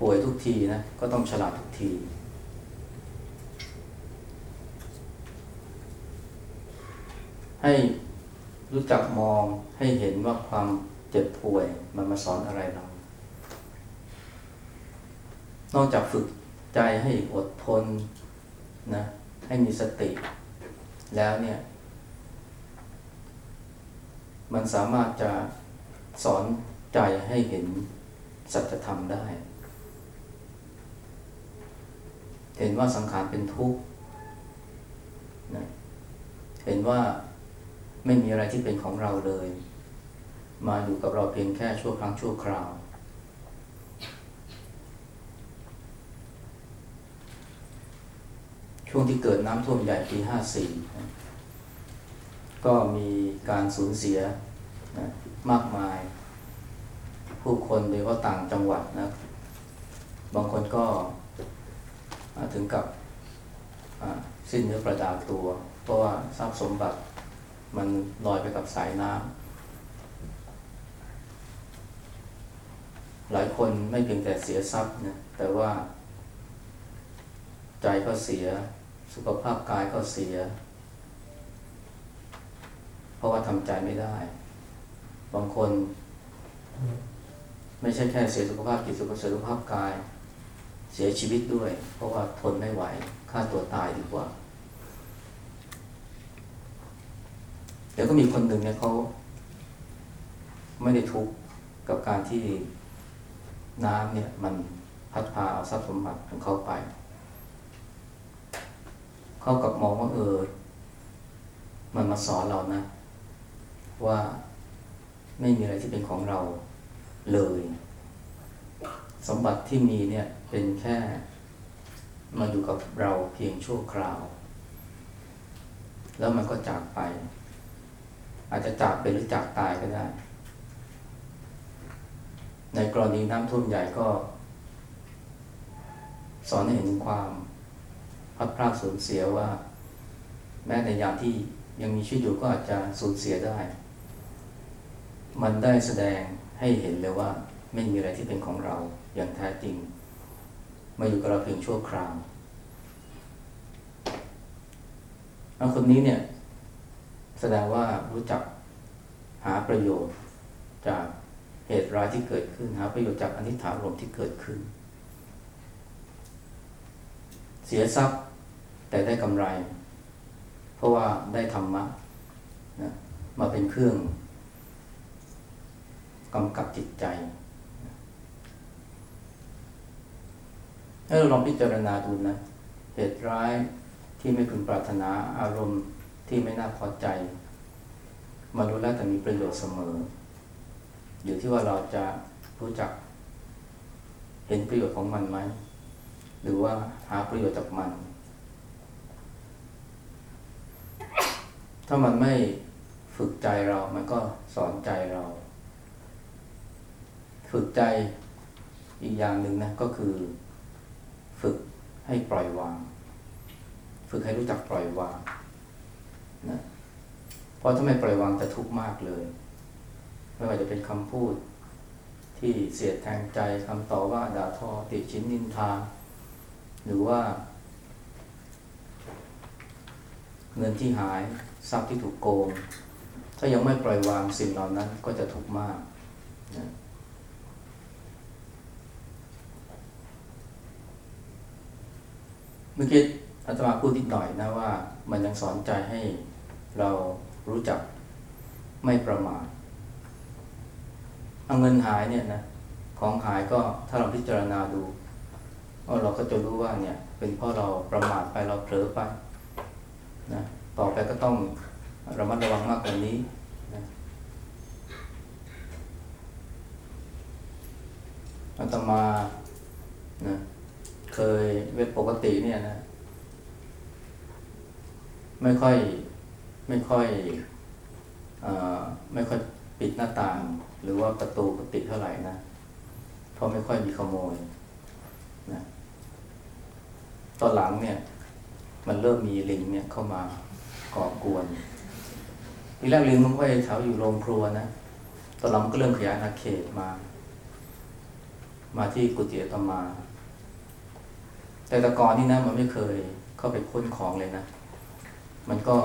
ป่วยทุกทีนะ ก็ต้องฉลาดทุกที ให้รู้จักมองให้เห็นว่าความเจ็บป่วยมันมาสอนอะไรเรา นอกจากฝึกใจให้อดทนนะ ให้มีสติ แล้วเนี่ย มันสามารถจะสอนใจให้เห็นสัจธรรมได้ เห็นว่าสังขารเป็นทุกข์นะเห็นว่า ไม่มีอะไรที่เป็นของเราเลย มาอยู่กับเราเพียงแค่ชั่วครั้งชั่วคราว ช่วงที่เกิดน้ำท่วมใหญ่ปีห้าสี่ก็มีการสูญเสียนะมากมาย ผู้คนโดยเฉพาะต่างจังหวัดนะ บางคนก็ถึงกับสิ้นเนื้อประดาตัว เพราะว่าทรัพย์สมบัติ มันลอยไปกับสายน้ำหลายคนไม่เพียงแต่เสียทรัพย์นะแต่ว่า ใจก็เสีย สุขภาพกายก็เสีย เพราะว่าทำใจไม่ได้ บางคน ไม่ใช่แค่เสียสุขภาพจิตสุขสุขภาพกาย เสียชีวิตด้วย เพราะว่าทนไม่ไหวฆ่าตัวตายดีกว่า เดี๋ยวก็มีคนหนึ่งเนี่ยเขาไม่ได้ทุกข์กับการที่น้ำเนี่ย มันพัดพาเอาทรัพย์สมบัติของเขาไป เขากลับมองว่าเออ มันมาสอนเรานะ ว่าไม่มีอะไรที่เป็นของเราเลย สมบัติที่มีเนี่ย เป็นแค่มาอยู่กับเราเพียงชั่วคราว แล้วมันก็จากไป อาจจะจากไปหรือจากตายก็ได้ ในกรณีน้ำท่วมใหญ่ก็ สอนให้เห็นความพัดพรากสูญเสียว่า แม้ในยามที่ยังมีชีวิตอยู่ก็อาจจะสูญเสียได้ มันได้แสดงให้เห็นเลยว่า ไม่มีอะไรที่เป็นของเราอย่างแท้จริง มาอยู่กับเราเพียงชั่วคราวคนนี้เนี่ย แสดงว่ารู้จักหาประโยชน์จากเหตุร้ายที่เกิดขึ้นหาประโยชน์จากอนิจฐานลมที่เกิดขึ้น เสียทรัพย์แต่ได้กำไร เพราะว่าได้ธรรมะนะมาเป็นเครื่องกำกับจิตใจให้เราลองพิจารณาดูนะ เหตุร้ายที่ไม่พึงปรารถนาอารมณ์ ที่ไม่น่าพอใจมารู้แล้วแต่มีประโยชน์เสมอ อยู่ที่ว่าเราจะรู้จัก เห็นประโยชน์ของมันไหม หรือว่าหาประโยชน์จากมัน ถ้ามันไม่ฝึกใจเรา มันก็สอนใจเรา ฝึกใจอีกอย่างหนึ่งนะก็คือ ฝึกให้ปล่อยวาง ฝึกให้รู้จักปล่อยวาง นะเพราะถ้าไม่ปล่อยวางจะทุกข์มากเลย ไม่ว่าจะเป็นคำพูดที่เสียดแทงใจคำต่อว่าด่าทอติชินนินทา หรือว่า เงินที่หายทรัพย์ที่ถูกโกง ถ้ายังไม่ปล่อยวางสิ่งเหล่านั้นก็จะทุกข์มากนะเมื่อกี้อาตมาพูดนิดหน่อยนะว่า มันยังสอนใจให้ เรารู้จักไม่ประมาทเอาเงินหายเนี่ยนะของหายก็ถ้าเราพิจารณาดูเราก็จะรู้ว่าเนี่ยเป็นเพราะเราประมาทไปเราเผลอไปนะต่อไปก็ต้องระมัดระวังมากกว่านี้นะอาตมานะเคยเวทปกติเนี่ยนะ ไม่ค่อย ไม่ค่อยอไม่ค่อยปิดหน้าต่าง หรือว่าประตูกุฏิเท่าไหร่นะเพราะไม่ค่อยมีขโมยนะตอนหลังเนี่ย มันเริ่มมีลิงเนี่ยเข้ามาก่อกวนทีแรกลิงมันก็แถวอยู่โรงครัวนะตอนหลังก็เริ่มขยายอาเขตมา มาที่กุฏิอาตมา แต่ตะกอนนี่นะมันไม่เคยเข้าไปค้นของเลยนะ มันก็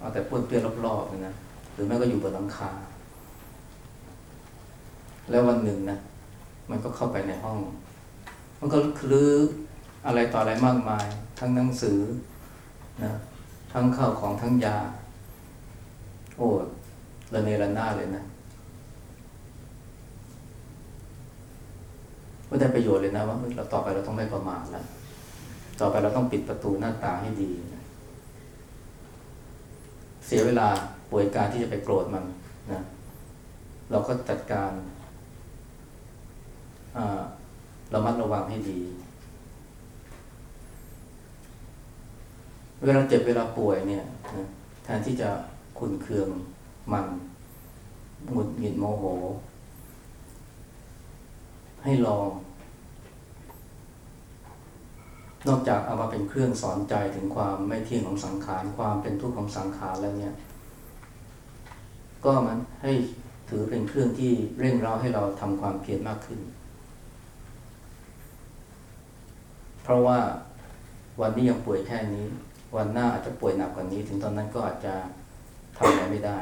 เอาแต่ป้วนเปี้ยนรอบๆนะหรือแม้ก็อยู่บนหลังคา แล้ววันหนึ่งนะมันก็เข้าไปในห้อง มันก็คลื้ออะไรต่ออะไรมากมาย ทั้งหนังสือนะทั้งข้าวของทั้งยา โอ้ระเนระนาเลยนะก็ได้ประโยชน์เลยนะว่าเราต่อไปเราต้องไม่ประมาทแล้วต่อไปเราต้องปิดประตูหน้าต่างให้ดี เสียเวลาป่วยการที่จะไปโกรธมันนะเราก็จัดการอ่ามัดระวังให้ดี เวลาเจ็บเวลาป่วยเนี่ยนะแทนที่จะขุนเคืองมันหงุดหงิดโมโห ให้ลอง นอกจากเอามาเป็นเครื่องสอนใจถึงความไม่เที่ยงของสังขารความเป็นทุกข์ของสังขารแล้วเนี่ย ก็มันให้ถือเป็นเครื่องที่เร่งเร้าให้เราทำความเพียรมากขึ้น เพราะว่าวันนี้ยังป่วยแค่นี้ วันหน้าอาจจะป่วยหนักกว่านี้ ถึงตอนนั้นก็อาจจะทำอะไรไม่ได้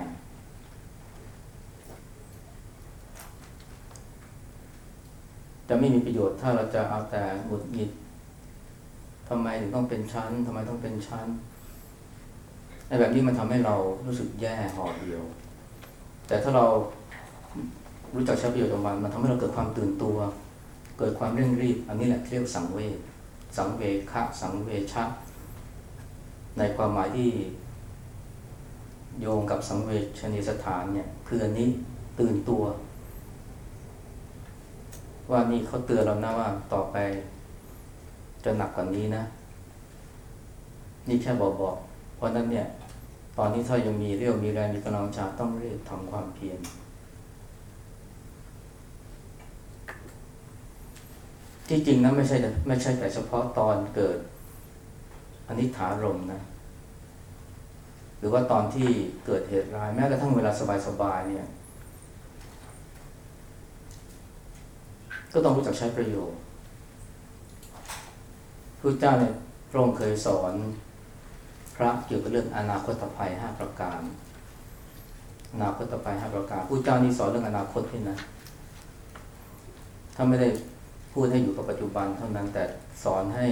จะไม่มีประโยชน์ถ้าเราจะเอาแต่หงุดหงิด ทำไมถึงต้องเป็นชั้นทำไมต้องเป็นชั้นไอ้แบบนี้มันทำให้เรารู้สึกแย่ห่อเดียว แต่ถ้าเรารู้จักใช้ประโยชน์ของมันมันทำให้เราเกิดความตื่นตัว เกิดความเร่งรีบ อันนี้แหละเรียกสังเวชสังเวคะสังเวชะในความหมายที่โยงกับสังเวชนีสถานเนี่ยคืออันนี้ตื่นตัว ว่านี่เขาเตือนเรานะว่าต่อไป จะหนักกว่านี้นะ นี่แค่บอกบอกๆเพราะนั้นเนี่ย ตอนนี้ถ้ายังมีเรี่ยวมีแรงมีกำลังใจต้องรีบทำความเพียรที่จริงนะไม่ใช่แต่ไม่ใช่แต่เฉพาะตอนเกิดอนิถารมนะ หรือว่าตอนที่เกิดเหตุร้ายแม้กระทั่งเวลาสบายๆเนี่ย ก็ต้องรู้จักใช้ประโยชน์ พระเจ้าเนี่ยพระองค์เคยสอนพระเกี่ยวกับเรื่องอนาคตภัยห้าประการ อนาคตภัยห้าประการผู้เจ้านี่สอนเรื่องอนาคตที่นะถ้าไม่ได้พูดให้อยู่กับปัจจุบันเท่านั้นแต่สอนให้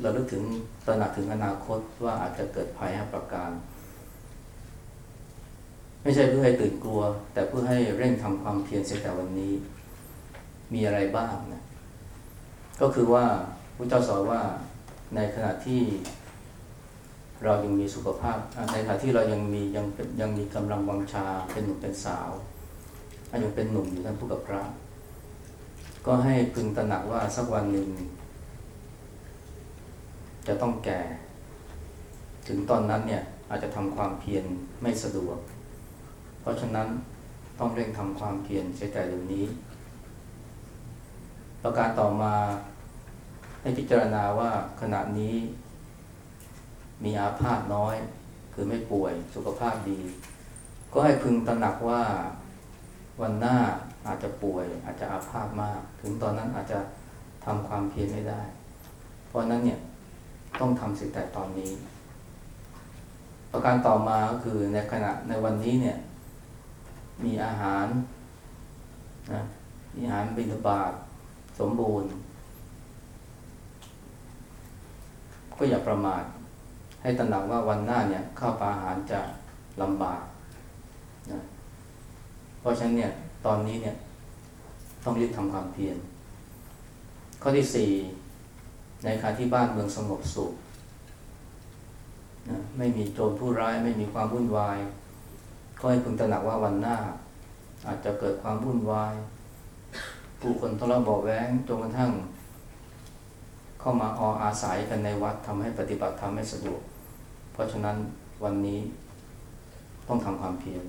เราลึกถึงตระหนักถึงอนาคตว่าอาจจะเกิดภัยห้าประการ ไม่ใช่เพื่อให้ตื่นกลัว แต่เพื่อให้เร่งทำความเพียรเสียแต่วันนี้ มีอะไรบ้างนะก็คือว่า พระเจ้าสอนว่าในขณะที่เรายังมีสุขภาพ ในขณะที่เรายังมียังเป็นยังมีกำลังวังชาเป็นหนุ่มเป็นสาวอะยังเป็นหนุ่มอยู่ท่านผู้กับพระ ก็ให้พึงตระหนักว่าสักวันหนึ่ง จะต้องแก่ ถึงตอนนั้นเนี่ยอาจจะทำความเพียรไม่สะดวก เพราะฉะนั้นต้องเร่งทำความเพียรเสียแต่เดี๋ยวนี้ ประการต่อมา ให้พิจารณาว่าขณะนี้ มีอาพาธน้อย คือไม่ป่วยสุขภาพดี ก็ให้พึงตระหนักว่าวันหน้าอาจจะป่วย อาจจะอาพาธมาก ถึงตอนนั้นอาจจะทำความเพียรไม่ได้ เพราะฉะนั้นเนี่ยต้องทำสิ่งแต่ตอนนี้ ประการต่อมาก็คือในขณะในวันนี้เนี่ย มีอาหารนะมีอาหารบิณฑบาตสมบูรณ์ ก็อย่าประมาท ให้ตระหนักว่าวันหน้าเนี่ยข้าวปลาอาหารจะลำบากนะเพราะฉะนั้นเนี่ยตอนนี้เนี่ยต้องรีบทำความเพียรข้อที่สี่ในขณะที่บ้านเมืองสงบสุขนะไม่มีโจรผู้ร้ายไม่มีความวุ่นวาย ก็ให้พึงตระหนักว่าวันหน้า อาจจะเกิดความวุ่นวาย ผู้คนทะเลาะเบาแว้งจนกระทั่ง เข้ามาอออาศัยกันในวัดทำให้ปฏิบัติธรรมไม่สะดวก เพราะฉะนั้นวันนี้ต้องทำความเพียร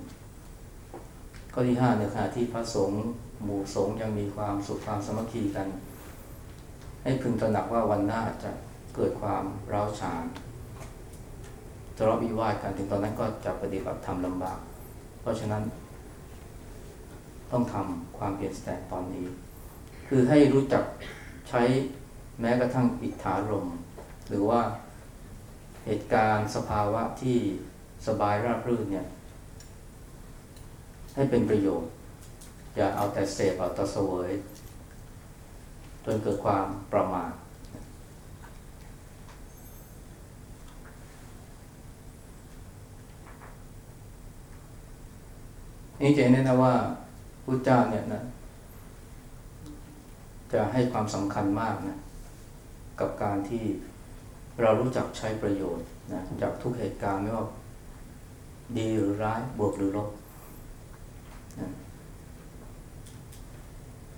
ข้อที่ห้าในขณะที่พระสงฆ์หมู่สงฆ์ยังมีความสุขความสมัคคีกัน ให้พึงตระหนักว่าวันหน้าจะเกิดความร้าวฉานทะเลาะวิวาทกันถึงตอนนั้นก็จะปฏิบัติธรรมลำบาก เพราะฉะนั้น ต้องทำความเปลี่ยนแปลงตอนนี้ คือให้รู้จักใช้ แม้กระทั่งอิทธารมหรือว่าเหตุการณ์สภาวะที่สบายราบรื่นเนี่ย ให้เป็นประโยชน์ อย่าเอาแต่เสพเอาแต่เสวยจนเกิดความประมาทนี่จะเห็นได้นะว่าพุทธเจ้าเนี่ยนะ จะให้ความสำคัญมากนะ กับการที่เรารู้จักใช้ประโยชน์นะจากทุกเหตุการณ์ไม่ว่าดีหรือร้ายบวกหรือลบนะ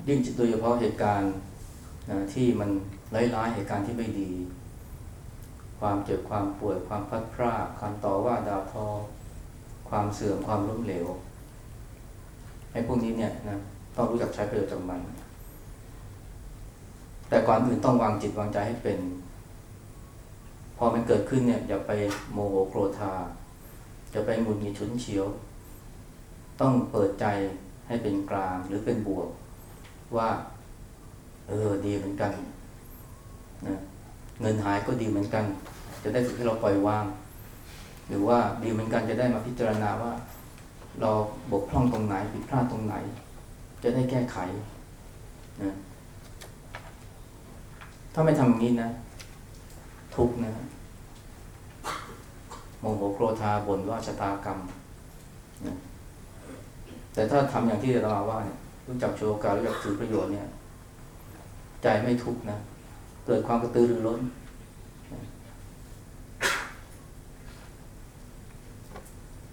ยิ่งโดยเฉพาะเหตุการณ์นะที่มันร้ายๆเหตุการณ์ที่ไม่ดี ความเจ็บความป่วยความพัดพรากการต่อว่าด่าทอ ความเสื่อมความล้มเหลวไอ้พวกนี้เนี่ยนะต้องรู้จักใช้ประโยชน์จากมัน แต่ก่อนอื่นต้องวางจิตวางใจให้เป็น พอมันเกิดขึ้นเนี่ยอย่าไปโมโหโกรธาจะไปหงุดหงิดฉุนเฉียว ต้องเปิดใจให้เป็นกลางหรือเป็นบวก ว่า เออดีเหมือนกันนะเงินหายก็ดีเหมือนกัน จะได้สิ่งที่เราปล่อยวาง หรือว่าดีเหมือนกันจะได้มาพิจารณาว่า เราบกพร่องตรงไหนผิดพลาดตรงไหน จะได้แก้ไขนะ ถ้าไม่ทำอย่างนี้นะ ทุกนะโมโหโกรธาบ่นว่าชะตากรรมนะแต่ถ้าทำอย่างที่เราว่าเนี่ยรู้จักโชว์กาสรู้จักถือประโยชน์เนี่ย ใจไม่ทุกนะ เกิดความกระตือรือร้น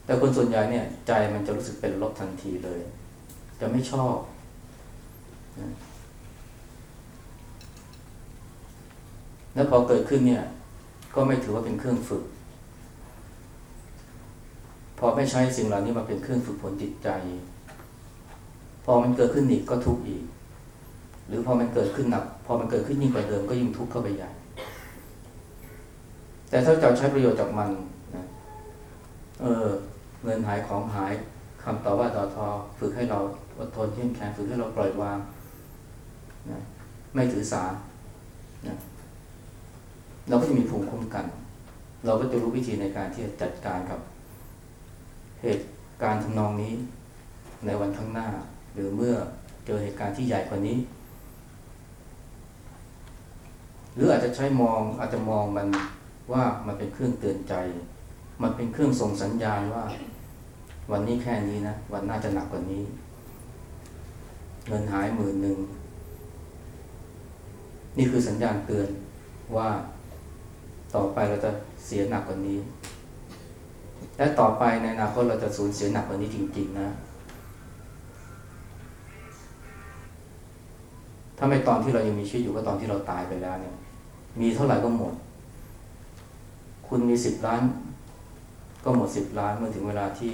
แต่คนส่วนใหญ่เนี่ย ใจมันจะรู้สึกเป็นลบทันทีเลย จะไม่ชอบนะ แล้วพอเกิดขึ้นเนี่ย ก็ไม่ถือว่าเป็นเครื่องฝึก พอไม่ใช้สิ่งเหล่านี้มาเป็นเครื่องฝึกฝนจิตใจ พอมันเกิดขึ้นอีกก็ทุกข์อีก หรือพอมันเกิดขึ้นหนัก พอมันเกิดขึ้นยิ่งกว่าเดิมก็ยิ่งทุกข์เข้าไปใหญ่ แต่ถ้าเราใช้ประโยชน์จากมันนะเออเงินหายของหายคำต่อว่าต่อทอฝึกให้เราอดทนเข้มแข็งฝึกให้เราปล่อยวางนะไม่ถือสานะ เราก็จะมีภูมิคุ้มกัน เราก็จะรู้วิธีในการที่จะจัดการกับเหตุการณ์ทำนองนี้ในวันข้างหน้า หรือเมื่อเจอเหตุการณ์ที่ใหญ่กว่านี้ หรืออาจจะใช้มองอาจจะมองมันว่ามันเป็นเครื่องเตือนใจ มันเป็นเครื่องส่งสัญญาณว่า วันนี้แค่นี้นะ วันหน้าจะหนักกว่านี้ เงินหายหมื่นหนึ่ง นี่คือสัญญาณเตือนว่า ต่อไปเราจะเสียหนักกว่านี้ และต่อไปในอนาคตเราจะสูญเสียหนักกว่านี้จริง ๆ นะ ถ้าไม่ตอนที่เรายังมีชีวิตอยู่ก็ตอนที่เราตายไปแล้วเนี่ย มีเท่าไหร่ก็หมด คุณมีสิบล้าน ก็หมดสิบล้านเมื่อถึงเวลาที่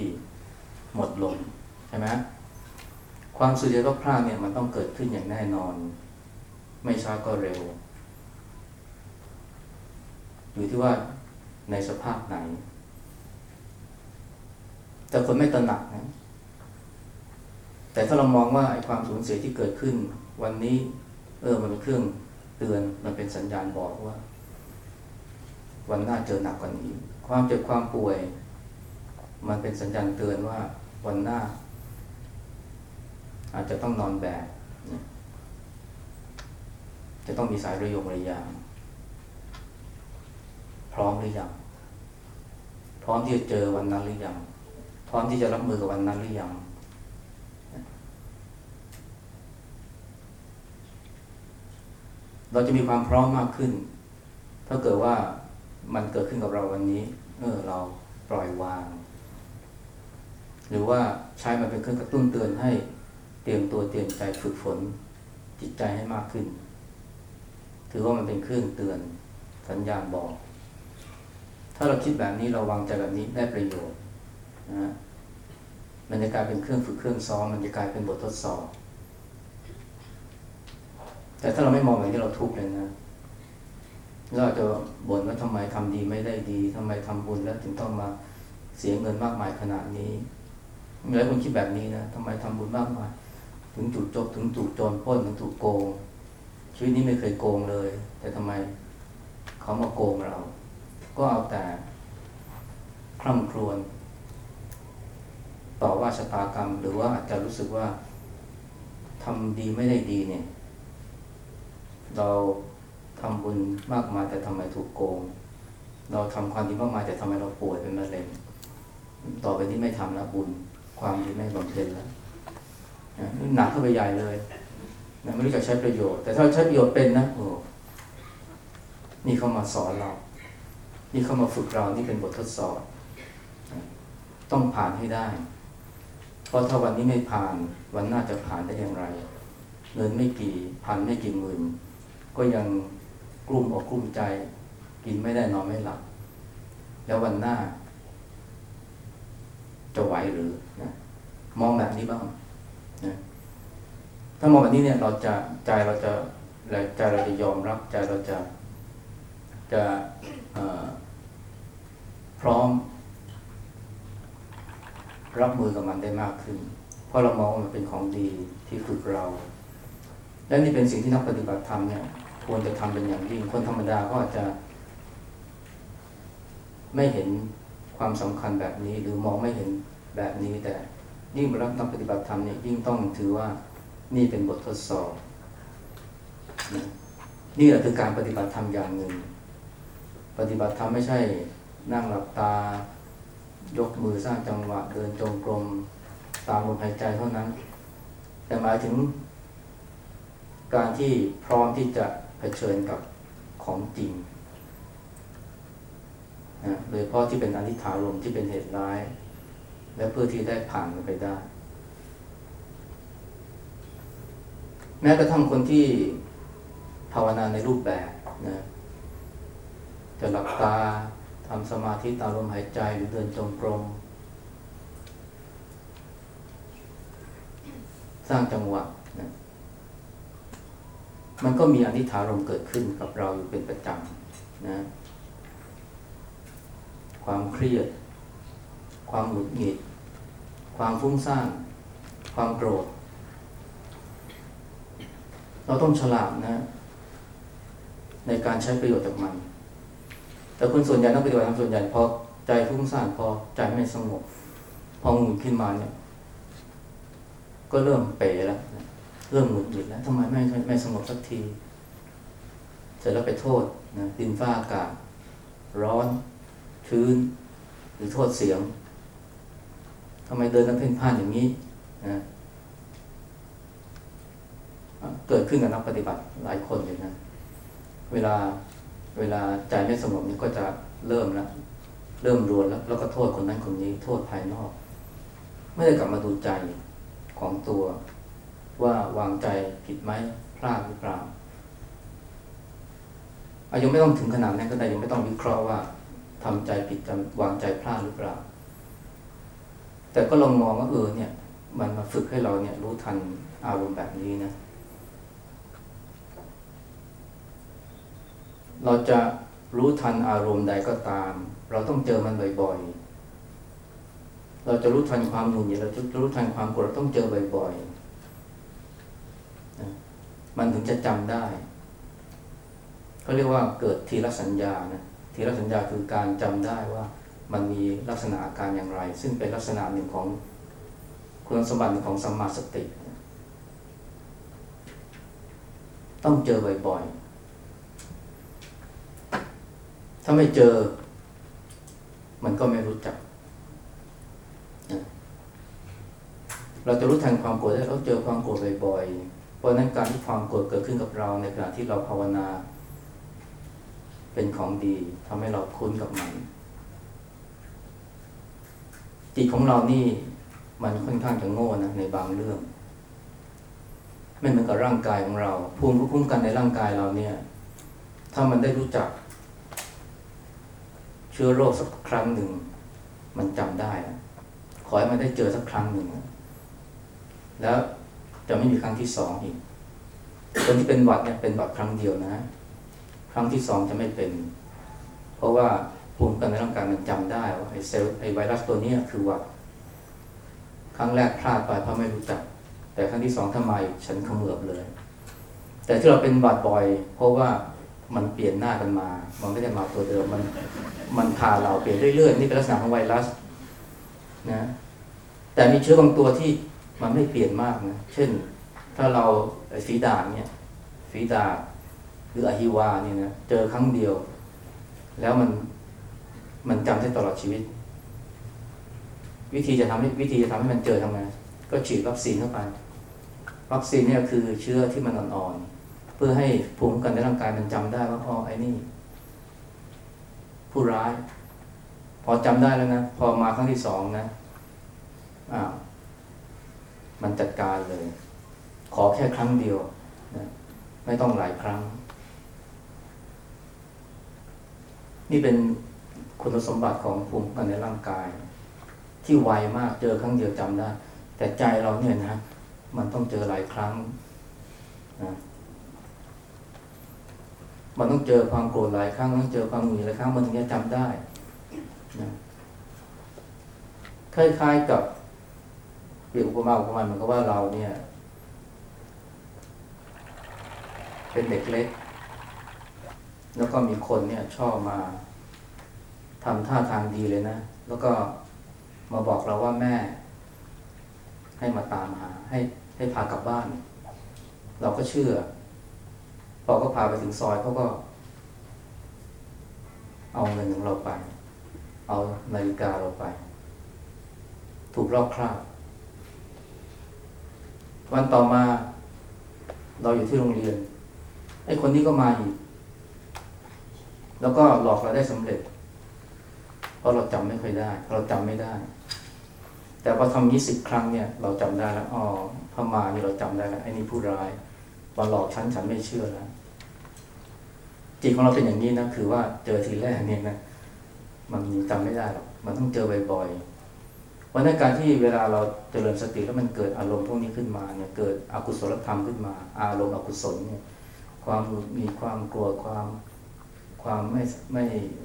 หมดลมใช่ไหมความสูญเสียรบพลาดเนี่ยมันต้องเกิดขึ้นอย่างแน่นอน ไม่ช้าก็เร็ว อยู่ที่ว่าในสภาพไหน แต่คนไม่ตระหนักนะ แต่ถ้าเรามองว่าไอ้ความสูญเสียที่เกิดขึ้น วันนี้ เออมันเป็นเครื่องเตือนมันเป็นสัญญาณบอกว่า วันหน้าเจอหนักกว่านี้ ความเจ็บความป่วย มันเป็นสัญญาณเตือนว่าวันหน้า อาจจะต้องนอนแบกจะต้องมีสายระยงระยาง พร้อมหรือยังพร้อมที่จะเจอวันนั้นหรือยังพร้อมที่จะรับมือกับวันนั้นหรือยังเราจะมีความพร้อมมากขึ้น ถ้าเกิดว่ามันเกิดขึ้นกับเราวันนี้ เออเราปล่อยวาง หรือว่าใช้มันเป็นเครื่องกระตุ้นเตือนให้เตรียมตัวเตรียมใจฝึกฝนจิตใจให้มากขึ้น ถือว่ามันเป็นเครื่องเตือนสัญญาณบอก ถ้าเราคิดแบบนี้เราวางใจแบบนี้ได้ประโยชน์นะมันจะกลายเป็นเครื่องฝึกเครื่องซ้อมมันจะกลายเป็นบททดสอบ แต่ถ้าเราไม่มองแบบนี้เราทุกข์เลยนะเราจะบ่นว่าทำไมทำดีไม่ได้ดีทำไมทำบุญแล้วถึงต้องมาเสียเงินมากมายขนาดนี้มีหลายคนคิดแบบนี้นะทำไมทำบุญมากมาย ถึงถูกจบถึงถูกโจรปล้นถึงถูกโกงชีวิตนี้ไม่เคยโกงเลย แต่ทำไมเขามาโกงเรา ก็เอาแต่คร่ำครวญต่อว่าชะตากรรม หรือว่าอาจจะรู้สึกว่าทำดีไม่ได้ดีเนี่ย เราทำบุญมากมายแต่ทำไมถูกโกง เราทำความดีมากมายแต่ทำไมเราป่วยเป็นมะเร็งต่อไปนี้ไม่ทำแล้วบุญ ความดีไม่บำเพ็ญแล้วนะหนักเข้าไปใหญ่เลยนะไม่รู้จักใช้ประโยชน์ แต่ถ้าเราใช้ประโยชน์เป็นนะโอ้นี่เขามาสอนเรา นี่เขามาฝึกเรานี่เป็นบททดสอบ ต้องผ่านให้ได้ เพราะถ้าวันนี้ไม่ผ่านวันหน้าจะผ่านได้อย่างไร เงินไม่กี่พันไม่กี่หมื่น ก็ยังกลุ้มอกกลุ้มใจ กินไม่ได้นอนไม่หลับ แล้ววันหน้า จะไหวหรือนะมองแบบนี้บ้างนะถ้ามองแบบนี้เนี่ยเราจะใจเราจะใจเราจะยอมรับใจเราจะจะเอ่อ พร้อม รับมือกับมันได้มากขึ้น เพราะเรามองว่ามันเป็นของดีที่ฝึกเรา และนี่เป็นสิ่งที่นักปฏิบัติธรรมเนี่ยควรจะทำเป็นอย่างยิ่ง คนธรรมดาก็อาจจะ ไม่เห็นความสำคัญแบบนี้ หรือมองไม่เห็นแบบนี้ แต่ยิ่งรับนักปฏิบัติธรรมเนี่ยยิ่งต้องถือว่านี่เป็นบททดสอบ นี่แหละคือการปฏิบัติธรรมอย่างหนึ่ง ปฏิบัติธรรมไม่ใช่ นั่งหลับตา ยกมือสร้างจังหวะเดินจงกรมตามลมหายใจเท่านั้น แต่หมายถึง การที่พร้อมที่จะเผชิญกับของจริงนะโดยเฉพาะที่เป็นอนิถารมที่เป็นเหตุร้าย และเพื่อที่ได้ผ่านมันไปได้ แม้กระทั่งคนที่ภาวนาในรูปแบบนะจะหลับตา ทำสมาธิตามลมหายใจหรือเดินจงกรม สร้างจังหวะนะมันก็มีอนิถารมเกิดขึ้นกับเราอยู่เป็นประจำนะความเครียด ความหงุดหงิด ความฟุ้งซ่าน ความโกรธ เราต้องฉลาดนะ ในการใช้ประโยชน์จากมัน แต่คนส่วนใหญ่นักปฏิบัติธรรมส่วนใหญ่พอใจฟุ้งซ่านพอใจไม่สงบ พอหงุดขึ้นมาเนี่ย ก็เริ่มเป๋แล้วเริ่มหงุดหงิดแล้วทำไมไม่ไม่ไม่สงบสักที เสร็จแล้วไปโทษนะดินฟ้าอากาศร้อนชื้น หรือโทษเสียงทำไมเดินน้ำเพ่นพ่านอย่างนี้นะเกิดขึ้นกับนักปฏิบัติหลายคนเลยนะ เวลา เวลาใจไม่สงบนี่ก็จะเริ่มแล้วเริ่มรวนแล้ว แล้วก็โทษคนนั้นคนนี้ โทษภายนอก ไม่ได้กลับมาดูใจของตัว ว่าวางใจผิดไหมพลาดหรือเปล่าอายุไม่ต้องถึงขนาดนั้นก็ได้ยังไม่ต้องวิเคราะห์ว่าทำใจผิดจำวางใจพลาดหรือเปล่า แต่ก็ลองมองว่าเออเนี่ย มันมาฝึกให้เราเนี่ยรู้ทันอารมณ์แบบนี้นะ เราจะรู้ทันอารมณ์ใดก็ตาม เราต้องเจอมันบ่อยๆ เราจะรู้ทันความหงุดหงิดเราจะรู้ทันความโกรธต้องเจอบ่อยๆ มันถึงจะจำได้เขาเรียกว่าเกิดทีละสัญญานะทีละสัญญาคือการจำได้ว่ามันมีลักษณะอาการอย่างไร ซึ่งเป็นลักษณะหนึ่งของคุณสมบัติของสัมมาสติ ต้องเจอบ่อยๆ ถ้าไม่เจอ มันก็ไม่รู้จัก เราจะรู้ทันความโกรธได้เราเจอความโกรธบ่อยๆ เพราะนั้นการที่ความโกรธเกิดขึ้นกับเราในขณะที่เราภาวนา เป็นของดีทำให้เราคุ้นกับมัน จิตของเรานี่มันค่อนข้างจะโง่นะในบางเรื่องไม่เหมือนกับร่างกายของเรา ภูมิคุ้มกันในร่างกายเราเนี่ย ถ้ามันได้รู้จัก เชื้อโรคสักครั้งหนึ่ง มันจำได้ ขอให้มันได้เจอสักครั้งหนึ่ง แล้วจะไม่มีครั้งที่สองอีก คนที่เป็นหวัดเนี่ยเป็นหวัดครั้งเดียวนะ ครั้งที่สองจะไม่เป็น เพราะว่าภูมิคุ้มกันในร่างกายมันจำได้ว่าไอ้เซลล์ไอ้ไวรัสตัวนี้คือหวัด ครั้งแรกพลาดไปเพราะไม่รู้จัก แต่ครั้งที่สองทำไมฉันเขมือบเลย แต่ที่เราเป็นหวัดบ่อย เพราะว่า มันเปลี่ยนหน้ากันมา มันไม่ได้มาตัวเดิม มัน มันพาเราเปลี่ยนเรื่อยๆ นี่เป็นลักษณะของไวรัสนะ แต่มีเชื้อบางตัวที่มันไม่เปลี่ยนมากนะ เช่น ถ้าเราฝีดาดเนี่ยฝีดาดหรืออหิวาเนี่ยนะ เจอครั้งเดียว แล้วมัน มันจำได้ตลอดชีวิต วิธีจะทำให้วิธีจะทำให้มันเจอทำไง ก็ฉีดวัคซีนเข้าไป วัคซีนเนี่ยคือเชื้อที่มันอ่อนๆ เพื่อให้ภูมิคุ้มกันในร่างกายมันจำได้ว่าอ๋อไอ้นี่ ผู้ร้าย พอจำได้แล้วนะ พอมาครั้งที่สองนะอ้าวมันจัดการเลย ขอแค่ครั้งเดียวนะไม่ต้องหลายครั้ง นี่เป็นคุณสมบัติของภูมิคุ้มกันในร่างกาย ที่ไวมากเจอครั้งเดียวจำได้ แต่ใจเราเนี่ยนะ มันต้องเจอหลายครั้งนะ มันต้องเจอความโกรธหลายครั้งต้องเจอความหงุดหงิดหลายครั้งมันถึงจะจำได้นะคล้ายๆกับเปรียบอุปมาอุปไมยเหมือนกับว่าเราเนี่ย เป็นเด็กเล็ก แล้วก็มีคนเนี่ยชอบมาทำท่าทางดีเลยนะ แล้วก็มาบอกเราว่าแม่ ให้มาตามหา ให้ให้พากลับบ้าน เราก็เชื่อ พอก็พาไปถึงซอยเขาก็ เอาเงินของเราไป เอานาฬิกาเราไป ถูกลอกคราบวันต่อมา เราอยู่ที่โรงเรียนไอ้คนนี้ก็มาอีก แล้วก็หลอกเราได้สำเร็จ เพราะเราจำไม่ค่อยได้ เราจำไม่ได้ แต่พอทำยี่สิบครั้งเนี่ย เราจำได้แล้วอ๋อพม่านี่เราจำได้แล้วไอ้นี่ผู้ร้าย มาหลอกฉันฉันไม่เชื่อแล้วจิตของเราเป็นอย่างนี้นะคือว่าเจอทีแรกเนี่ยนะมันจำไม่ได้หรอกมันต้องเจอบ่อยๆวันนั้นการที่เวลาเราเจริญสติแล้วมันเกิดอารมณ์พวกนี้ขึ้นมาเนี่ยเกิดอกุศลธรรมขึ้นมา อารมณ์อกุศลเนี่ย ความหงุดหงิดความกลัวความความไม่ไม่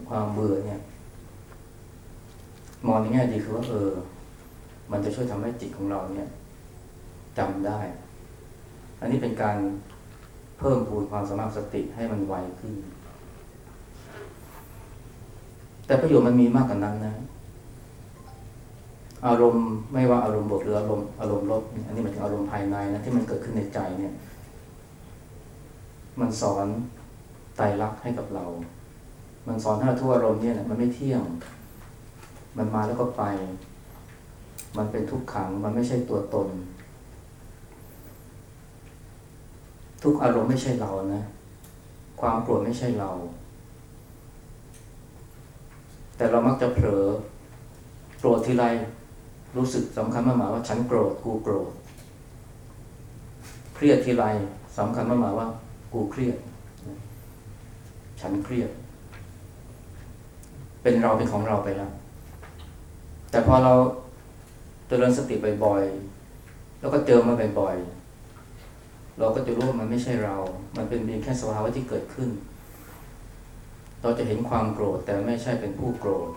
ความเบื่อเนี่ย มองในแง่ดีคือว่าเออ มันจะช่วยทำให้จิตของเราเนี่ยจำได้ อันนี้เป็นการเพิ่มพูนความสามารถสติให้มันไวขึ้น แต่ประโยชน์มันมีมากกว่านั้นนะ อารมณ์ไม่ว่าอารมณ์บวกหรืออารมณ์อารมณ์ลบ อันนี้หมายถึงอารมณ์ภายในนะที่มันเกิดขึ้นในใจเนี่ย มันสอนไตรลักษณ์ให้กับเรา มันสอนให้เราทุกอารมณ์เนี่ยนะมันไม่เที่ยง มันมาแล้วก็ไป มันเป็นทุกขัง มันไม่ใช่ตัวตน ทุกอารมณ์ไม่ใช่เรานะ ความโกรธไม่ใช่เรา แต่เรามักจะเผลอโกรธทีไรรู้สึกสำคัญมากหมายว่าฉันโกรธกูโกรธเครียดทีไรสำคัญมากหมายว่า กูเครียด ฉันเครียด เป็นเราเป็นของเราไปแล้วแต่พอเราเจริญสติบ่อยๆแล้วก็เจอมาบ่อยๆ เราก็จะรู้ว่ามันไม่ใช่เรา มันเป็นเพียงแค่สภาวะที่เกิดขึ้น เราจะเห็นความโกรธแต่ไม่ใช่เป็นผู้โกรธ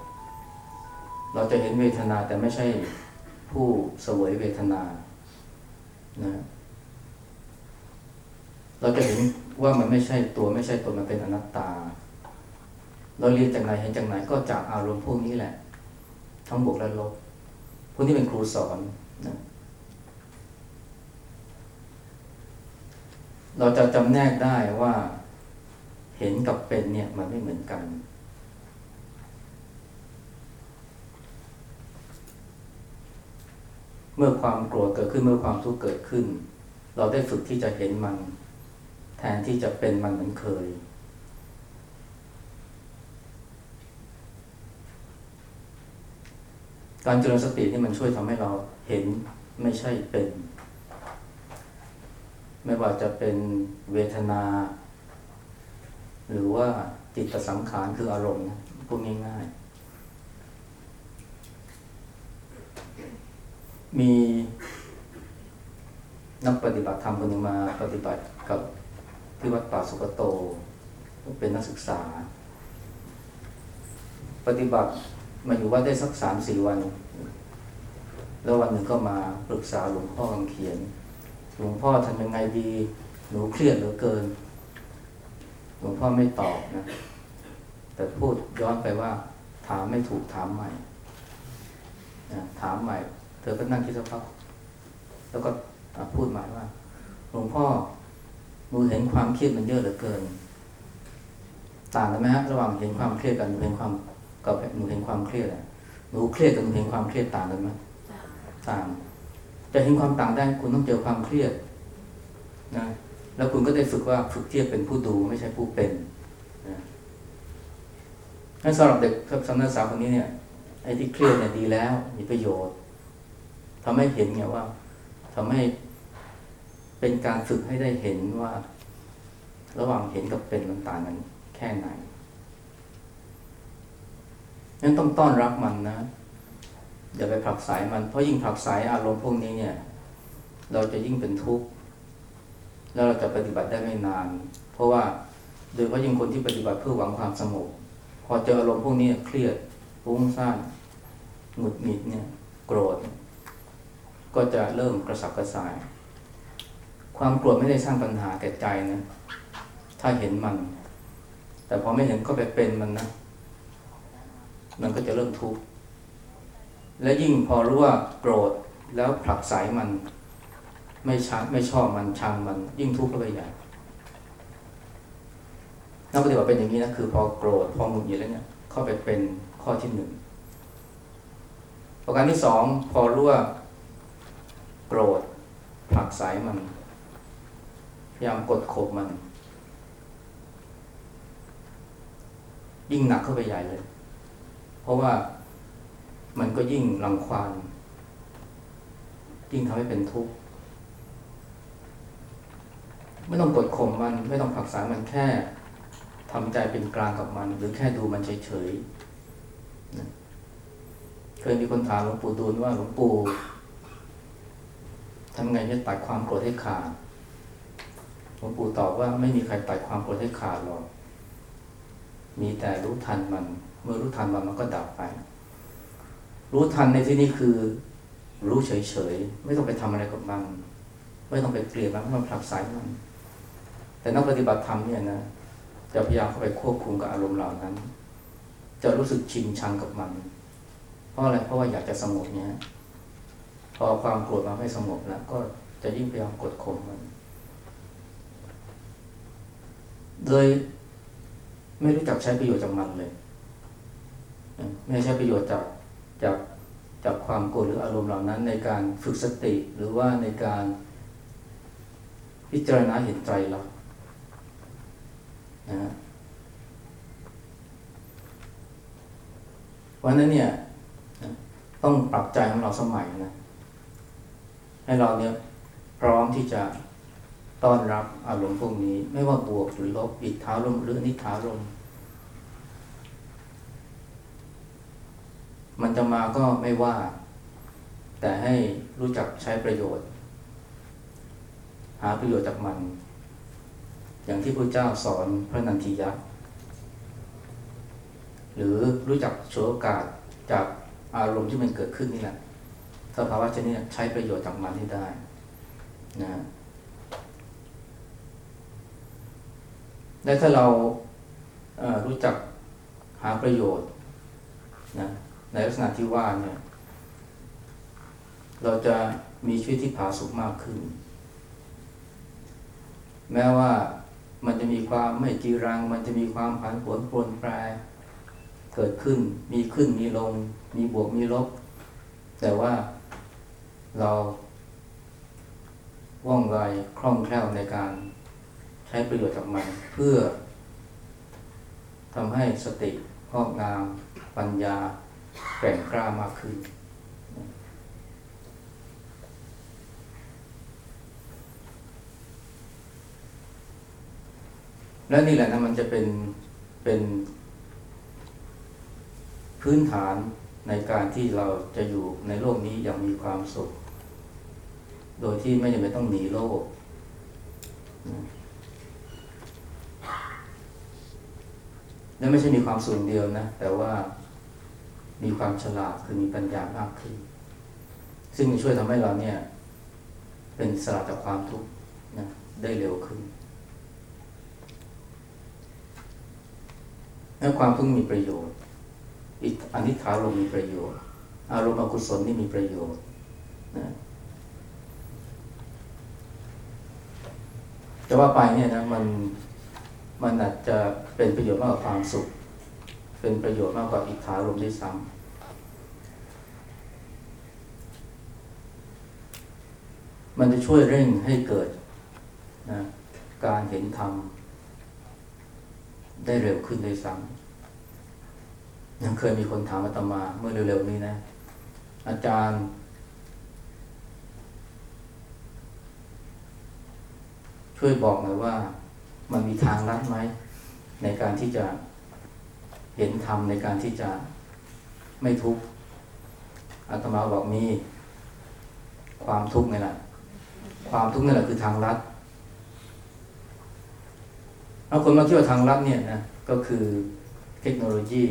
เราจะเห็นเวทนาแต่ไม่ใช่ผู้เสวยเวทนา นะ เราจะเห็นว่ามันไม่ใช่ตัวไม่ใช่ตนมันเป็นอนัตตา เราเรียนจากไหนเห็นจากไหนก็จากอารมณ์พวกนี้แหละ ทั้งบวกและลบ พวกนี้เป็นครูสอนนะ เราจะจำแนกได้ว่าเห็นกับเป็นเนี่ยมันไม่เหมือนกัน เมื่อความโกรธเกิดขึ้นเมื่อความทุกข์เกิดขึ้น เราได้ฝึกที่จะเห็นมัน แทนที่จะเป็นมันเหมือนเคย การเจริญสตินี่มันช่วยทำให้เราเห็นไม่ใช่เป็น ไม่ว่าจะเป็นเวทนา หรือว่าจิตสังขารคืออารมณ์พูดง่ายๆ มีนักปฏิบัติธรรมคนหนึ่งมาปฏิบัติกับที่วัดป่าสุกโต เป็นนักศึกษา ปฏิบัติมาอยู่วัดได้สักสามสี่วัน แล้ววันหนึ่งก็มาปรึกษาหลวงพ่อคำเขียน ลวงพ่อทำยังไงดี หนูเครียดเหลือเกิน หลวงพ่อไม่ตอบนะ แต่พูดย้อนไปว่า ถามไม่ถูกถามใหม่นะถามใหม่ เธอก็นั่งคิดสักพักแล้วก็พูดใหม่ว่า หลวงพ่อหนูเห็นความเครียดมันเยอะเหลือเกิน ต่างกันไหมฮะระหว่างเห็นความเครียดกับหนูเห็นความกับหนูเห็นความเครียดอะหนูเครียดกับหนูเห็นความเครียดต่างกันไหมต่าง จะเห็นความต่างได้คุณต้องเจอความเครียดนะแล้วคุณก็ได้ฝึกว่าฝึกเที่จะเป็นผู้ดูไม่ใช่ผู้เป็นนะงั้นสำหรับเด็กสำนักศึกษาคนนี้เนี่ยไอ้ที่เครียดเนี่ยดีแล้วมีประโยชน์ทำให้เห็นไงว่าทำให้เป็นการฝึกให้ได้เห็นว่า ระหว่างเห็นกับเป็นมันต่างกันแค่ไหนงั้นต้องต้อนรับมันนะ อย่าไปผลักไสมัน เพราะยิ่งผลักไสอารมณ์พวกนี้เนี่ย เราจะยิ่งเป็นทุกข์แล้วเราจะปฏิบัติได้ไม่นาน เพราะว่าโดยเฉพาะยิ่งคนที่ปฏิบัติเพื่อหวังความสงบพอเจออารมณ์พวกนี้เครียดฟุ้งซ่านหงุดหงิดเนี่ยโกรธ ก็จะเริ่มกระสับกระส่าย ความโกรธไม่ได้สร้างปัญหาแก่ใจนะถ้าเห็นมัน แต่พอไม่เห็นก็ไปเป็นมันนะ มันก็จะเริ่มทุกข์ และยิ่งพอรู้ว่าโกรธแล้วผลักไสมัน ไม่ชังไม่ชอบมันชังมัน ยิ่งทุกข์เข้าไปใหญ่นักปฏิบัติเป็นอย่างนี้นะคือพอโกรธพอหงุดหงิดแล้วเนี่ยเข้าไปเป็นข้อที่หนึ่งประการที่สองพอรู้ว่าโกรธผลักไสมันพยายามกดข่มมัน ยิ่งหนักเข้าไปใหญ่เลย เพราะว่า มันก็ยิ่งรังควานยิ่งทำให้เป็นทุกข์ไม่ต้องกดข่มมันไม่ต้องผลักสามันแค่ทำใจเป็นกลางกับมัน หรือแค่ดูมันเฉยๆนะเคยมีคนถามหลวงปู่ดูลว่าหลวงปู่ทำไงจะตัดความโกรธให้ขาดหลวงปู่ตอบว่าไม่มีใครตัดความโกรธให้ขาดหรอกมีแต่รู้ทันมัน เมื่อรู้ทันมันมันก็ดับไป รู้ทันในที่นี้คือ รู้เฉยๆ ไม่ต้องไปทำอะไรกับมัน ไม่ต้องไปเกลียดมันไม่ต้องผลักไสมัน แต่นักปฏิบัติธรรมเนี่ยนะจะพยายามเข้าไปควบคุมกับอารมณ์เหล่านั้น จะรู้สึกชินชังกับมัน เพราะอะไร เพราะว่าอยากจะสงบเนี่ย พอความโกรธมาไม่สงบแล้วก็จะยิ่งพยายามกดข่มมัน โดยไม่รู้จักใช้ประโยชน์จากมันเลย ไม่ใช้ประโยชน์จาก จากจากความโกรธหรืออารมณ์เหล่านั้น ในการฝึกสติหรือว่าในการพิจารณาเห็นใจเรานะฮะวันนั้นเนี่ยต้องปรับใจของเราสมัยนะ ให้เราเนี่ยพร้อมที่จะต้อนรับอารมณ์พวกนี้ ไม่ว่าบวกหรือลบอิทธาลมหรืออนิธาลม มันจะมาก็ไม่ว่า แต่ให้รู้จักใช้ประโยชน์ หาประโยชน์จากมัน อย่างที่พระเจ้าสอนพระนันทิยะ หรือรู้จักโฉวโอกาสจากอารมณ์ที่มันเกิดขึ้นนี่แหละสภาวะชนิดใช้ประโยชน์จากมันให้ได้นะและถ้าเรารู้จักหาประโยชน์นะ ในลักษณะที่ว่าเนี่ย เราจะมีชีวิตที่ผาสุกมากขึ้น แม้ว่ามันจะมีความไม่จีรัง มันจะมีความผันผวนปรนแปรเกิดขึ้น มีขึ้นมีลง มีบวกมีลบ แต่ว่าเราว่องไวคล่องแคล่วในการใช้ประโยชน์จากมัน เพื่อทำให้สติครอบงามปัญญา แกร่งกล้ามากขึ้น และนี่แหละนะมันจะเป็นเป็น พื้นฐานในการที่เราจะอยู่ในโลกนี้อย่างมีความสุข โดยที่ไม่จำเป็นต้องหนีโลกและไม่ใช่มีความสุขเดียวนะ แต่ว่า มีความฉลาดคือมีปัญญามากขึ้น ซึ่งช่วยทำให้เราเนี่ย เป็นสลัดจากความทุกข์นะได้เร็วขึ้นและความทุกข์มีประโยชน์อิอนิถาลมมีประโยชน์ อารมณ์อกุศลนี่มีประโยชน์นะจะว่าไปเนี่ยนะมันมันอาจจะเป็นประโยชน์มากกว่าความสุข เป็นประโยชน์มากกว่าอิทธารมด้วยซ้ำ มันจะช่วยเร่งให้เกิดนะการเห็นธรรมได้เร็วขึ้นเลยซ้ำยังเคยมีคนถามอาตมา เมื่อเร็วๆนี้นะ อาจารย์ ช่วยบอกหน่อยว่า มันมีทางลัดไหม ในการที่จะเห็นธรรมในการที่จะไม่ทุกข์อาตมาบอกมีความทุกข์นี่ะ ความทุกข์นี่แหละคือทางลัดเอาคนมาคิดว่าทางลัดเนี่ยนะก็คือเทคโนโลยี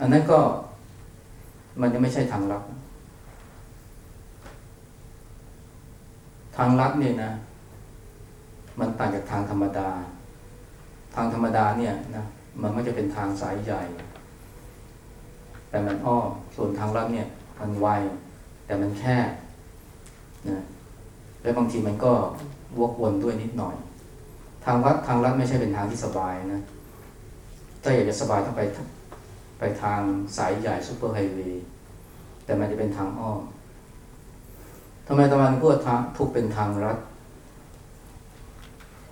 อันนั้นก็มันยังไม่ใช่ทางลัดทางลัดเนี่ยนะ มันต่างจากทางธรรมดา ทางธรรมดาเนี่ยนะมันไม่จะเป็นทางสายใหญ่ แต่มันอ้อส่วนทางลัดเนี่ย มันไวแต่มันแคบ นะและบางทีมันก็วกวนด้วยนิดหน่อย ทางวัดทางลัดไม่ใช่เป็นทางที่สบายนะ ถ้าอยากจะสบายต้องไปไปทางสายใหญ่ซูเปอร์ไฮเวย์แต่มันจะเป็นทางอ้อมทำไมตะวันพูดทุกเป็นทางรัด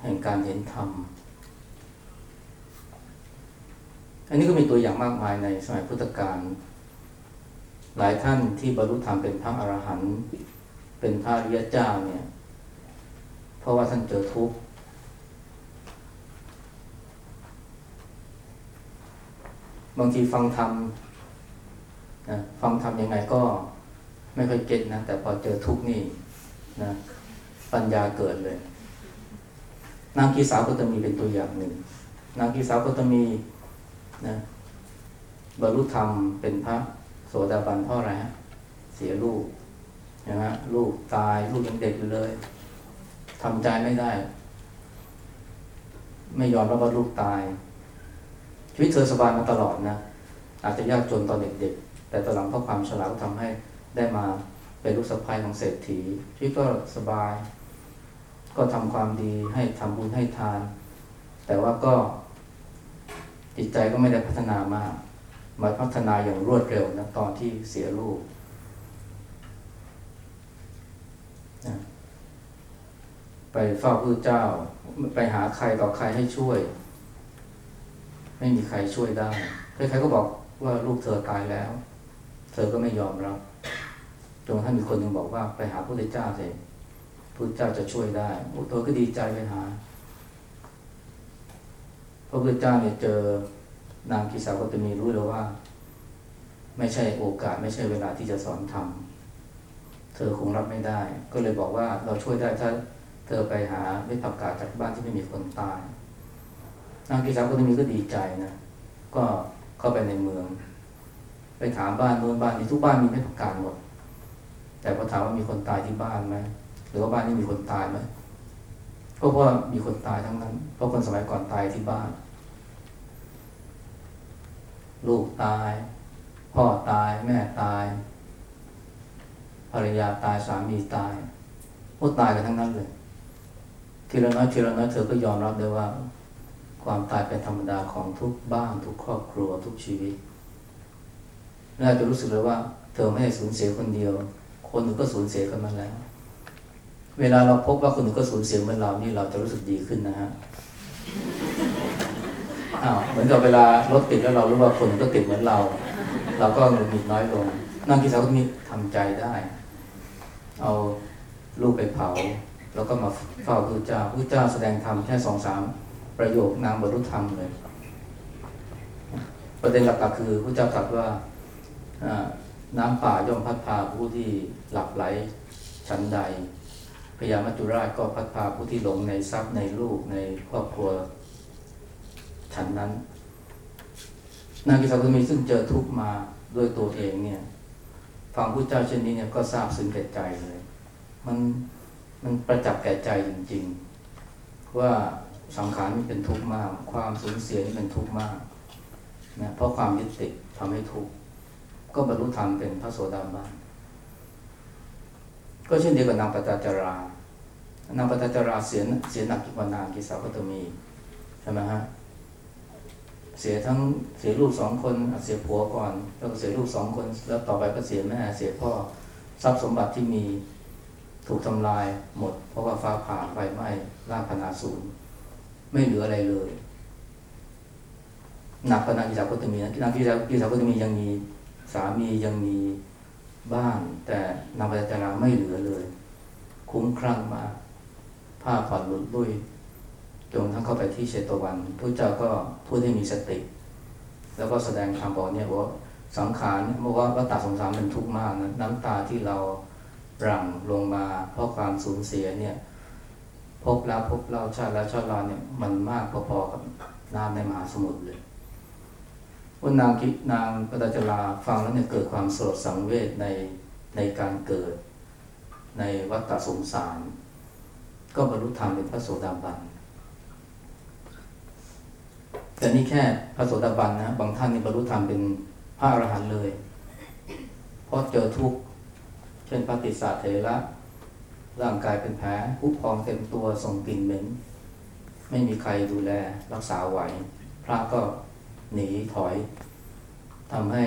แห่งการเห็นธรรม อันนี้ก็มีตัวอย่างมากมายในสมัยพุทธกาลหลายท่านที่บรรลุธรรมเป็นพระอรหันต์ เป็นพระอริยเจ้าเนี่ย เพราะว่าท่านเจอทุกข์บางทีฟังธรรมนะฟังธรรมยังไงก็ไม่ค่อยเก็ตนะ แต่พอเจอทุกข์นี่นะปัญญาเกิดเลย นางกีสาวก็จะมีเป็นตัวอย่างหนึ่ง นางกีสาวก็จะมีนะบรรลุธรรมเป็นพระโสดาบันเพราะอะไรฮะเสียลูก นะฮะลูกตายลูกยังเด็กอยู่เลยทำใจไม่ได้ ไม่ยอมรับว่าลูกตาย ชีวิตเธอสบายมาตลอดนะอาจจะยากจนตอนเด็กๆ แต่ตอนหลังเพราะความฉลาดทำให้ได้มาเป็นลูกสะใภ้ของเศรษฐีชีวิตก็สบาย ก็ทำความดีให้ทำบุญให้ทาน แต่ว่าก็จิตใจก็ไม่ได้พัฒนามากมาพัฒนาอย่างรวดเร็วนะตอนที่เสียลูกนะ ไปเฝ้าพระเจ้า ไปหาใครต่อใครให้ช่วย ไม่มีใครช่วยได้ ใครๆก็บอกว่าลูกเธอตายแล้ว เธอก็ไม่ยอมรับจนกระทั่งมีคนหนึ่งบอกว่าไปหาพระพุทธเจ้าเถอะพระเจ้าจะช่วยได้โอ้เธอก็ดีใจไปหา พระพุทธเจ้าเนี่ยเจอนางกิสาวกตมีรู้เลยว่า ไม่ใช่โอกาสไม่ใช่เวลาที่จะสอนธรรม อคงรับไม่ได้ ก็เลยบอกว่าเราช่วยได้ถ้าเธอไปหาไม่ผักกาดจากบ้านที่ไม่มีคนตายนางกิสาวกตมีก็ดีใจนะก็เข้าไปในเมือง ไปถามบ้านโน้นบ้านนี้ทุกบ้านมีไม่ผักกาดหมดแต่พอถามว่ามีคนตายที่บ้านไหมหรือว่าบ้านนี้มีคนตายไหมก็เพราะว่ามีคนตายทั้งนั้น เพราะคนสมัยก่อนตายที่บ้าน ลูกตาย พ่อตาย แม่ตาย ภรรยาตายสามีตายพวกตายกันทั้งนั้นเลยทีละน้อยทีละน้อยเธอก็ยอมรับเลยว่า ความตายเป็นธรรมดาของทุกบ้าน ทุกครอบครัวทุกชีวิตน่าจะรู้สึกเลยว่า เธอไม่ได้สูญเสียคนเดียว คนอื่นก็สูญเสียกันมาแล้ว เวลาเราพบว่าคนอื่นก็สูญเสียเหมือนเรานี่เราจะรู้สึกดีขึ้นนะฮะอ้าวเหมือนกับเวลารถติดแล้วเรารู้ว่าคนก็ติดเหมือนเรา เราก็หงุดหงิดน้อยลงนั่งกินสาวก็มีทำใจได้ เอาลูกไปเผา แล้วก็มาเฝ้าพระเจ้าพระเจ้าแสดงธรรมแค่สองสามประโยคนางบรรลุธรรมเลย ประเด็นหลักๆคือพระเจ้าตรัสว่าน้ำป่าย่อมพัดพาผู้ที่หลับไหลชั้นใดพญามัจจุราชก็พัดพาผู้ที่หลงในทรัพย์ในลูกในครอบครัวฉันนั้น นางกิสากุมีซึ่งเจอทุกมาด้วยตัวเองเนี่ย ฟังพระเจ้าเช่นนี้เนี่ยก็ทราบซึ้งแก่ใจเลย มันมันประจับแก่ใจจริง ๆ ว่าสังขารนี่เป็นทุกข์มาก ความสูญเสียนี่เป็นทุกข์มากนะเพราะความยึดติดทำให้ทุกข์ก็บรรลุธรรมเป็นพระโสดาบันก็เช่นเดียวกับนางปตจารานางปตจาราเสียนเสียหนักกว่านางกิสาวกตมีใช่ไหมฮะ เสียทั้งเสียลูกสองคนเสียผัวก่อน แล้วก็เสียลูกสองคน แล้วต่อไปก็เสียแม่เสียพ่อทรัพย์สมบัติที่มีถูกทำลายหมด เพราะว่าฟ้าผ่าไฟไหม้ร่างพนาศูนย์ไม่เหลืออะไรเลยหนักกว่านางกิสาโคตมีนะนางกิสากิสาโคตมียังมีสามียังมีบ้าน แต่นางปตจาราไม่เหลือเลย คุ้มครั่งมาผ้าผ่อนหลุดลุ่ย จนทั้งเข้าไปที่เชตวันพระเจ้าก็พูดให้มีสติ แล้วก็แสดงธรรมบอกเนี่ยว่าสังขารเมื่อว่าวัฏฏะสงสารเป็นทุกข์มากนะน้ำตาที่เราหลั่งลงมาเพราะความสูญเสียเนี่ยพบแล้วพบเล่าชาติแล้วชาติเราเนี่ยมันมากพอๆกับน้ำในมหาสมุทรเลยว่านางคินางปตจราฟังแล้วเนี่ยเกิดความสลดสังเวชในในการเกิดในวัฏสงสาร ก็บรรลุธรรมเป็นพระโสดาบัน แต่นี่แค่พระโสดาบันนะบางท่านนี่บรรลุธรรมเป็นพระอรหันต์เลยเพราะเจอทุกข์เช่นปฏิสาเถระร่างกายเป็นแผลผุพองเต็มตัวส่งกลิ่นเหม็นไม่มีใครดูแลรักษาไหว พระก็หนีถอยทำให้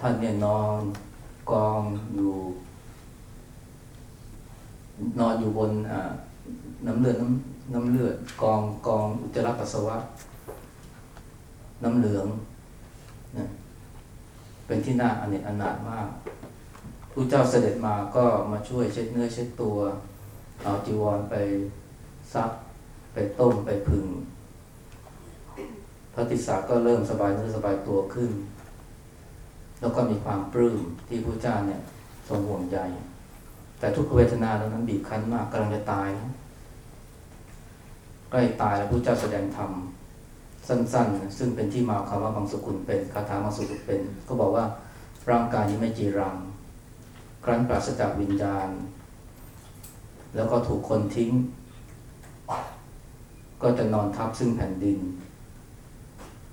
ท่านเนี่ยนอนกองอยู่ นอนอยู่บนน้ำเลือดน้ำน้ำเลือดกองกองอุจจาระปัสสาวะ น้ำเหลืองนะเป็นที่น่าอเนจอนาถมากพระเจ้าเสด็จมาก็มาช่วยเช็ดเนื้อเช็ดตัว เอาจีวรไปซัก ไปต้มไปผึ่งพระติสาก็เริ่มสบายเนื้อสบายตัวขึ้น แล้วก็มีความปลื้มที่พระเจ้าเนี่ยทรงห่วงใยแต่ทุกเวทนาตอนนั้นบีบคั้นมากกำลังจะตายนะใกล้ตายแล้วพระเจ้าแสดงธรรม สั้นๆซึ่งเป็นที่มาคำว่าบางสุกุลเป็นคาถาบางสุกุลเป็น ก็บอกว่าร่างกายนี้ไม่จีรัง ครั้นปราศจากวิญญาณ แล้วก็ถูกคนทิ้ง ก็จะนอนทับซึ่งแผ่นดิน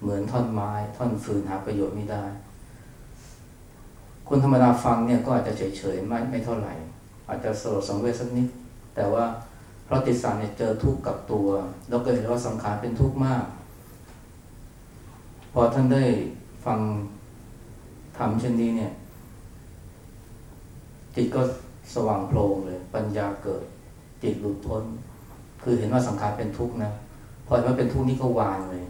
เหมือนท่อนไม้ ท่อนฟืนหาประโยชน์ไม่ได้ คนธรรมดาฟังเนี่ยก็อาจจะเฉยๆไม่ไม่เท่าไหร่ อาจจะสลดสังเวชสักนิดแต่ว่าเพราะติดสารเนี่ยเจอทุกข์กับตัว แล้วก็เห็นว่าสังขารเป็นทุกข์มาก พอท่านได้ฟังธรรมเช่นนี้เนี่ย จิตก็สว่างโพลงเลย ปัญญาเกิด จิตหลุดพ้น คือเห็นว่าสังขารเป็นทุกข์นะพอเห็นว่าเป็นทุกข์นี่ก็วางเลย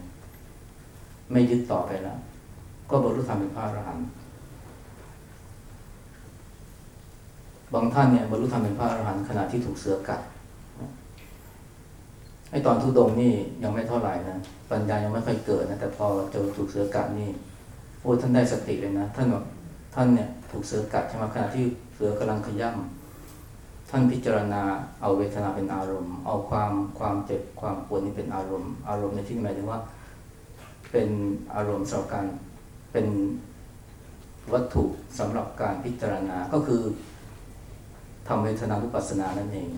ไม่ยึดต่อไปแล้ว ก็บรรลุธรรมเป็นพระอรหันต์บางท่านเนี่ยบรรลุธรรมเป็นพระอรหันต์ขณะที่ถูกเสือกัด ไอ้ตอนทุดงนี่ยังไม่เท่าไหร่นะปัญญายังไม่ค่อยเกิดนะแต่พอเจอถูกเสือกัดนี่โอ้ท่านได้สติเลยนะท่านแบบท่านเนี่ยถูกเสือกัดใช่ไหมขณะที่เสือกำลังขย่ำท่านพิจารณาเอาเวทนาเป็นอารมณ์ เอาความความเจ็บความปวดนี่เป็นอารมณ์ อารมณ์ในที่หมายถึงว่า เป็นอารมณ์สำหรับการเป็นวัตถุสำหรับการพิจารณาก็คือทำเวทนานุปัสสนานั่นเอง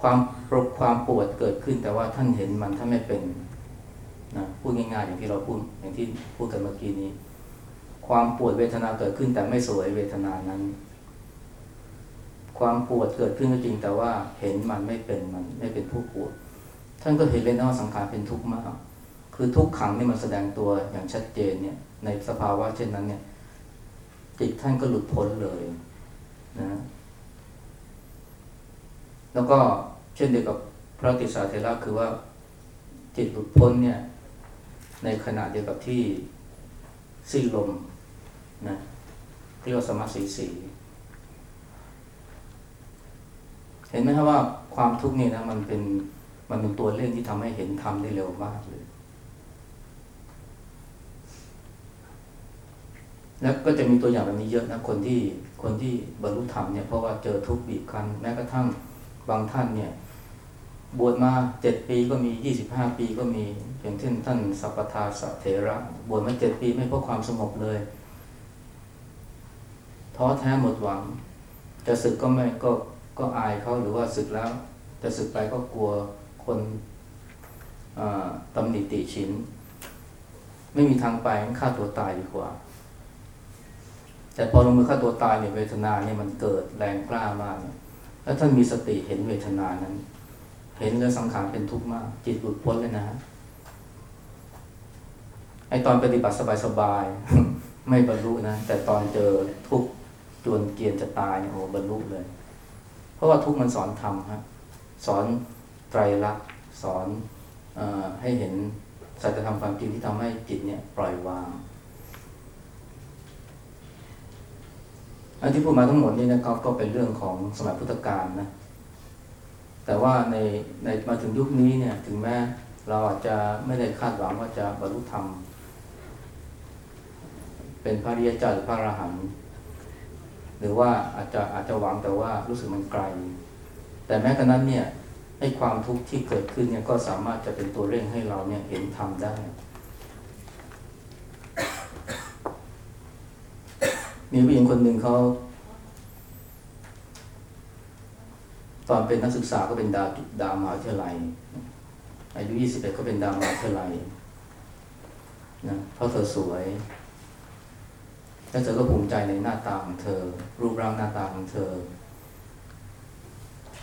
ความปวดความปวดเกิดขึ้น แต่ว่าท่านเห็นมันท่านไม่เป็นนะพูดง่ายๆอย่างที่เราพูดอย่างที่พูดกันเมื่อกี้นี้ ความปวดเวทนาเกิดขึ้น แต่ไม่สวยเวทนานั้น ความปวดเกิดขึ้นก็จริง แต่ว่าเห็นมันไม่เป็นมันไม่เป็นผู้ปวด ท่านก็เห็นเลยนะว่าสังขารเป็นทุกข์มาก คือทุกขังนี่มันแสดงตัวอย่างชัดเจนเนี่ยในสภาวะเช่นนั้นเนี่ยจิตท่านก็หลุดพ้นเลยนะ แล้วก็เช่นเดียวกับพระติสาเทระคือว่าจิตหลุดพ้นเนี่ยในขณะเดียวกับที่สิ้นลมนะเรียกว่าสมาสีสี เห็นไหมครับว่าความทุกข์นี่นะมันเป็นมันเป็นตัวเร่งที่ทำให้เห็นธรรมได้เร็วมากเลย แล้วก็จะมีตัวอย่างแบบนี้เยอะนะคนที่คนที่บรรลุธรรมเนี่ยเพราะว่าเจอทุกข์บีบคั้นแม้กระทั่ง บางท่านเนี่ย บวชมาเจ็ดปีก็มียี่สิบห้าปีก็มี อย่างเช่นท่านสัพพทาสเถระ บวชมาเจ็ดปีไม่พบความสงบเลยท้อแท้หมดหวัง จะศึกก็ไม่ก็ก็อายเขาหรือว่าศึกแล้ว จะศึกไปก็กลัวคนตำหนิติชินไม่มีทางไปฆ่าตัวตายดีกว่า แต่พอลงมือฆ่าตัวตายเนี่ยเวทนาเนี่ยมันเกิดแรงกล้ามากเนี่ย แล้วท่านมีสติเห็นเวทนานั้น เห็นแล้วสังขารเป็นทุกข์มาก จิตหลุดพ้นเลยนะฮะไอตอนปฏิบัติสบายๆไม่บรรลุนะ แต่ตอนเจอทุกข์จวนเกียนจะตายเนี่ยโอ้บรรลุเลย เพราะว่าทุกข์มันสอนธรรมครับสอนไตรลักษณ์สอนออให้เห็นสัจธรรมความจริงที่ทำให้จิตเนี่ย ปล่อยวาง อันที่พูดมาทั้งหมดนี่นะครับก็เป็นเรื่องของสมัยพุทธกาลนะแต่ว่าในในมาถึงยุคนี้เนี่ยถึงแม้เราอาจจะไม่ได้คาดหวังว่าจะบรรลุธรรม เป็นพระริยเจ้าหรือพระอรหันต์หรือว่าอาจจะอาจจะหวังแต่ว่ารู้สึกมันไกล แต่แม้กระนั้นเนี่ยไอ้ความทุกข์ที่เกิดขึ้นเนี่ยก็สามารถจะเป็นตัวเร่งให้เราเนี่ยเห็นธรรมได้ มีผู้หญิงคนหนึ่งเขาตอนเป็นนักศึกษาก็เป็นดาวดาวมหาวิทยาลัย อายุยี่สิบเอ็ดก็เป็นดาวมหาวิทยาลัยนะเพราะเธอสวย แล้วเธอก็ภูมิใจในหน้าตาของเธอ รูปร่างหน้าตาของเธอ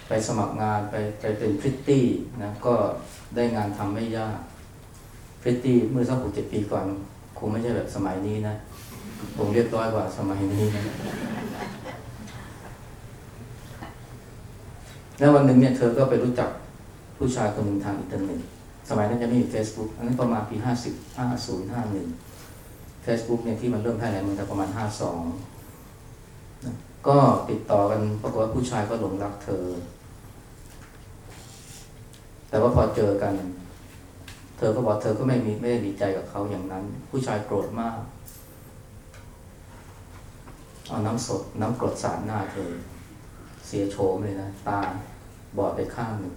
ไปสมัครงานไปไปเป็นพริตตี้นะก็ได้งานทำไม่ยากพริตตี้เมื่อสักหกเจ็ดปีก่อน คงไม่ใช่แบบสมัยนี้นะ คงเรียบร้อยกว่าสมัยนี้นะแล้ววันหนึ่งเนี่ยเธอก็ไปรู้จักผู้ชายคนหนึ่งทางอินเทอร์เน็ตสมัยนั้นจะไม่มี Facebook อันนั้นประมาณปีห้าสิบห้าศูนย์ห้าหนึ่ง Facebook เนี่ยที่มันเริ่มแพร่หลายมันจะประมาณห้าสองก็ติดต่อกันปรากฏว่าผู้ชายก็หลงรักเธอ แต่ว่าพอเจอกัน เธอก็บอกเธอก็ไม่มีไม่ได้ดีใจกับเขาอย่างนั้น ผู้ชายโกรธมาก เอาน้ำสดน้ำกรดสาดหน้าเธอ เสียโฉมเลยนะ ตาบอดไปข้างหนึ่ง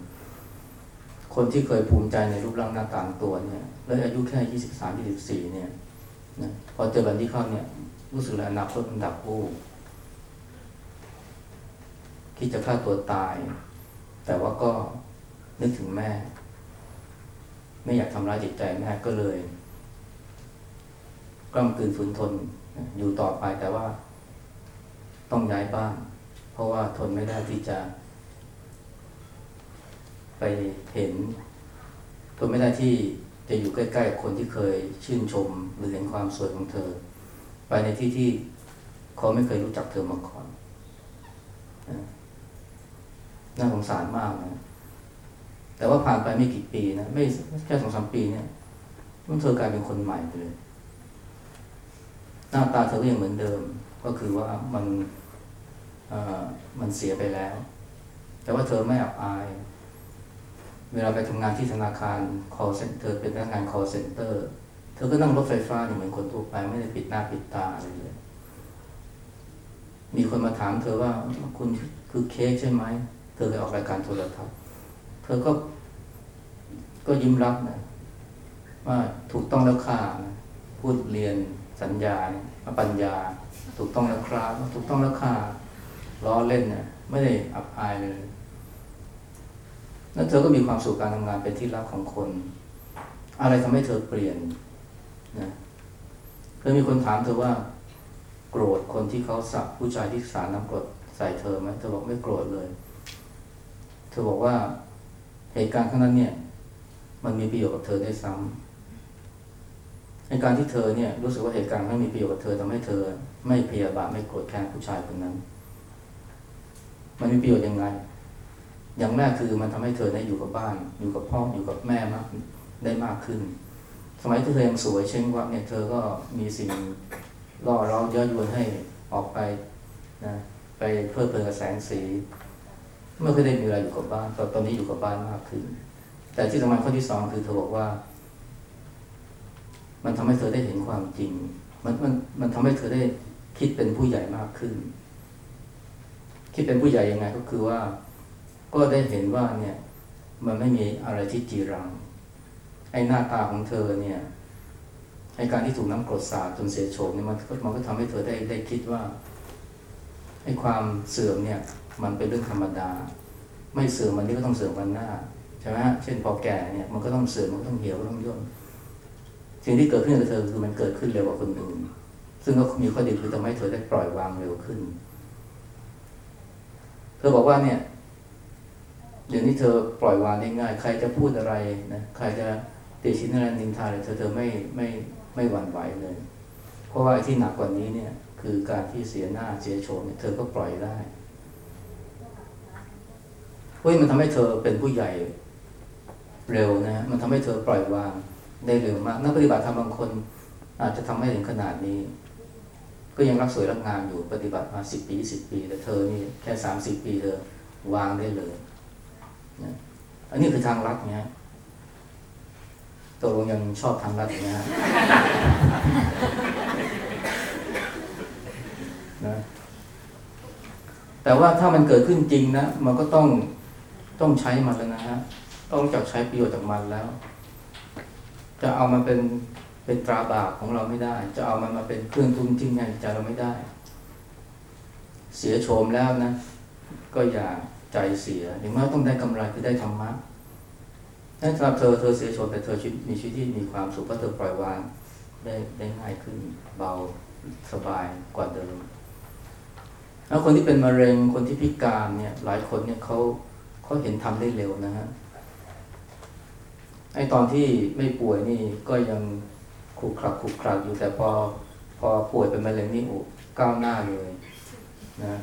คนที่เคยภูมิใจในรูปร่างหน้าตาตัวเนี่ย แล้วอายุแค่ยี่สิบสามยี่สิบสี่เนี่ยนะพอเจอแบบนี้เข้าเนี่ย รู้สึกเลยอนาคตมันดับวูบคิดจะฆ่าตัวตาย แต่ว่าก็นึกถึงแม่ ไม่อยากทำร้ายจิตใจแม่ก็เลยกล้ำกลืนฝืนทนอยู่ต่อไปแต่ว่า ต้องย้ายบ้าน เพราะว่าทนไม่ได้ที่จะ ไปเห็น ทนไม่ได้ที่จะอยู่ใกล้ๆคนที่เคยชื่นชมหรือเห็นความสวยของเธอ ไปในที่ที่เขาไม่เคยรู้จักเธอมาก่อนน่าสงสารมากนะแต่ว่าผ่านไปไม่กี่ปีนะไม่แค่สองสามปีเนี่ยมันเธอกลายเป็นคนใหม่ไปเลยหน้าตาเธอก็ยังเหมือนเดิม ก็คือว่ามันมันเสียไปแล้ว แต่ว่าเธอไม่อับอาย เวลาไปทำงานที่ธนาคาร call center เป็นพนักงาน call center เธอก็นั่งรถไฟฟ้าเหมือนคนทั่วไปไม่ได้ปิดหน้าปิดตาอะไรเลย มีคนมาถามเธอว่าคุณคือเค้กใช่ไหม เธอเคยออกรายการโทรทัศน์ เธอก็ก็ยิ้มรับนะว่าถูกต้องแล้วค่ะนะพูดเรียนสัญญาปัญญา ถูกต้องแล้วครับถูกต้องแล้วค่ะล้อเล่นเนี่ยไม่ได้อับอายเลย แล้วเธอก็มีความสุขการทำงานเป็นที่รักของคน อะไรทำให้เธอเปลี่ยนนะเคยมีคนถามเธอว่า โกรธคนที่เขาสับผู้ชายที่สารน้ำกรดใส่เธอไหมเธอบอกไม่โกรธเลย เธอบอกว่าเหตุการณ์ครั้งนั้นเนี่ย มันมีประโยชน์กับเธอได้ซ้ำในการที่เธอเนี่ยรู้สึกว่าเหตุการณ์ไม่มีประโยชน์กับเธอทำให้เธอ ไม่พยาบาทไม่โกรธแค้นผู้ชายคนนั้น มันมีประโยชน์ยังไง อย่างแรกคือมันทำให้เธอได้อยู่กับบ้าน อยู่กับพ่ออยู่กับแม่มากได้มากขึ้น สมัยที่เธอยังสวยเช่นว่าเนี่ยเธอก็มีสิ่งล่อเราเย้อยวนให้ออกไปนะไปเพื่อเพลินกับแสงสีไม่เคยได้มีเวลาอยู่กับบ้านตอนนี้อยู่กับบ้านมากขึ้น แต่ที่สำคัญข้อที่สองคือเธอบอกว่า มันทำให้เธอได้เห็นความจริง มันมันมันทำให้เธอได้ คิดเป็นผู้ใหญ่มากขึ้น คิดเป็นผู้ใหญ่ยังไงก็คือว่า ก็ได้เห็นว่าเนี่ย มันไม่มีอะไรที่จีรัง ไอ้หน้าตาของเธอเนี่ยไอ้การที่ถูกน้ำกรดสาดจนเสียโฉมเนี่ยมันก็มันก็ทำให้เธอได้ได้คิดว่าไอ้ความเสื่อมเนี่ย มันเป็นเรื่องธรรมดา ไม่เสื่อมวันนี้ก็ต้องเสื่อมวันหน้าใช่ไหมเช่นพอแก่เนี่ยมันก็ต้องเสื่อมมันก็ต้องเหี่ยวต้องย่นสิ่งที่เกิดขึ้นกับเธอคือมันเกิดขึ้นเร็วกว่าคนอื่น ซึ่งก็มีข้อดีคือทำให้เธอได้ปล่อยวางเร็วขึ้น เธอบอกว่าเนี่ยเดี๋ยวนี้เธอปล่อยวางได้ง่าย ใครจะพูดอะไรนะใครจะติชินอะไรนินทาอะไรเธอเธอไม่ไม่ไม่หวั่นไหวเลย เพราะว่าที่หนักกว่านี้เนี่ย คือการที่เสียหน้าเสียโฉมเนี่ยเธอก็ปล่อยได้เฮ้ยมันทำให้เธอเป็นผู้ใหญ่เร็วนะ มันทำให้เธอปล่อยวางได้เร็วมาก นักปฏิบัติธรรมบางคนอาจจะทำให้ถึงขนาดนี้ ก็ยังรักสวยรักงามอยู่ปฏิบัติมาสิบปีสิบปี แต่เธอนี่แค่สามสิบปีเธอวางได้เลยนะอันนี้คือทางลัดเนี่ยตกลงยังชอบทางลัดนะฮะนะแต่ว่าถ้ามันเกิดขึ้นจริงนะ มันก็ต้องต้องใช้มันแล้วนะฮะต้องจักใช้ประโยชน์จากมันแล้ว จะเอามันเป็น เป็นตราบาปของเราไม่ได้ จะเอามันมาเป็นเครื่องทุนทิ้งในใจเราไม่ได้ เสียโฉมแล้วนะ ก็อย่าใจเสียอย่างมาต้องได้กำไรคือได้ธรรมะนั่นสำหรับเธอเธอเสียโฉมแต่เธอชีวิตมีชีวิตที่มีความสุขเพราะเธอปล่อยวางได้ได้ง่ายขึ้นเบาสบายกว่าเดิมแล้วคนที่เป็นมะเร็งคนที่พิการเนี่ย หลายคนเนี่ยเขาเขาเห็นทำได้เร็วนะฮะไอตอนที่ไม่ป่วยนี่ก็ยัง ขรุกขลักขรุกขลักอยู่แต่พอพอป่วยเป็นมะเร็งนี่โอ้ก้าวหน้าเลยนะ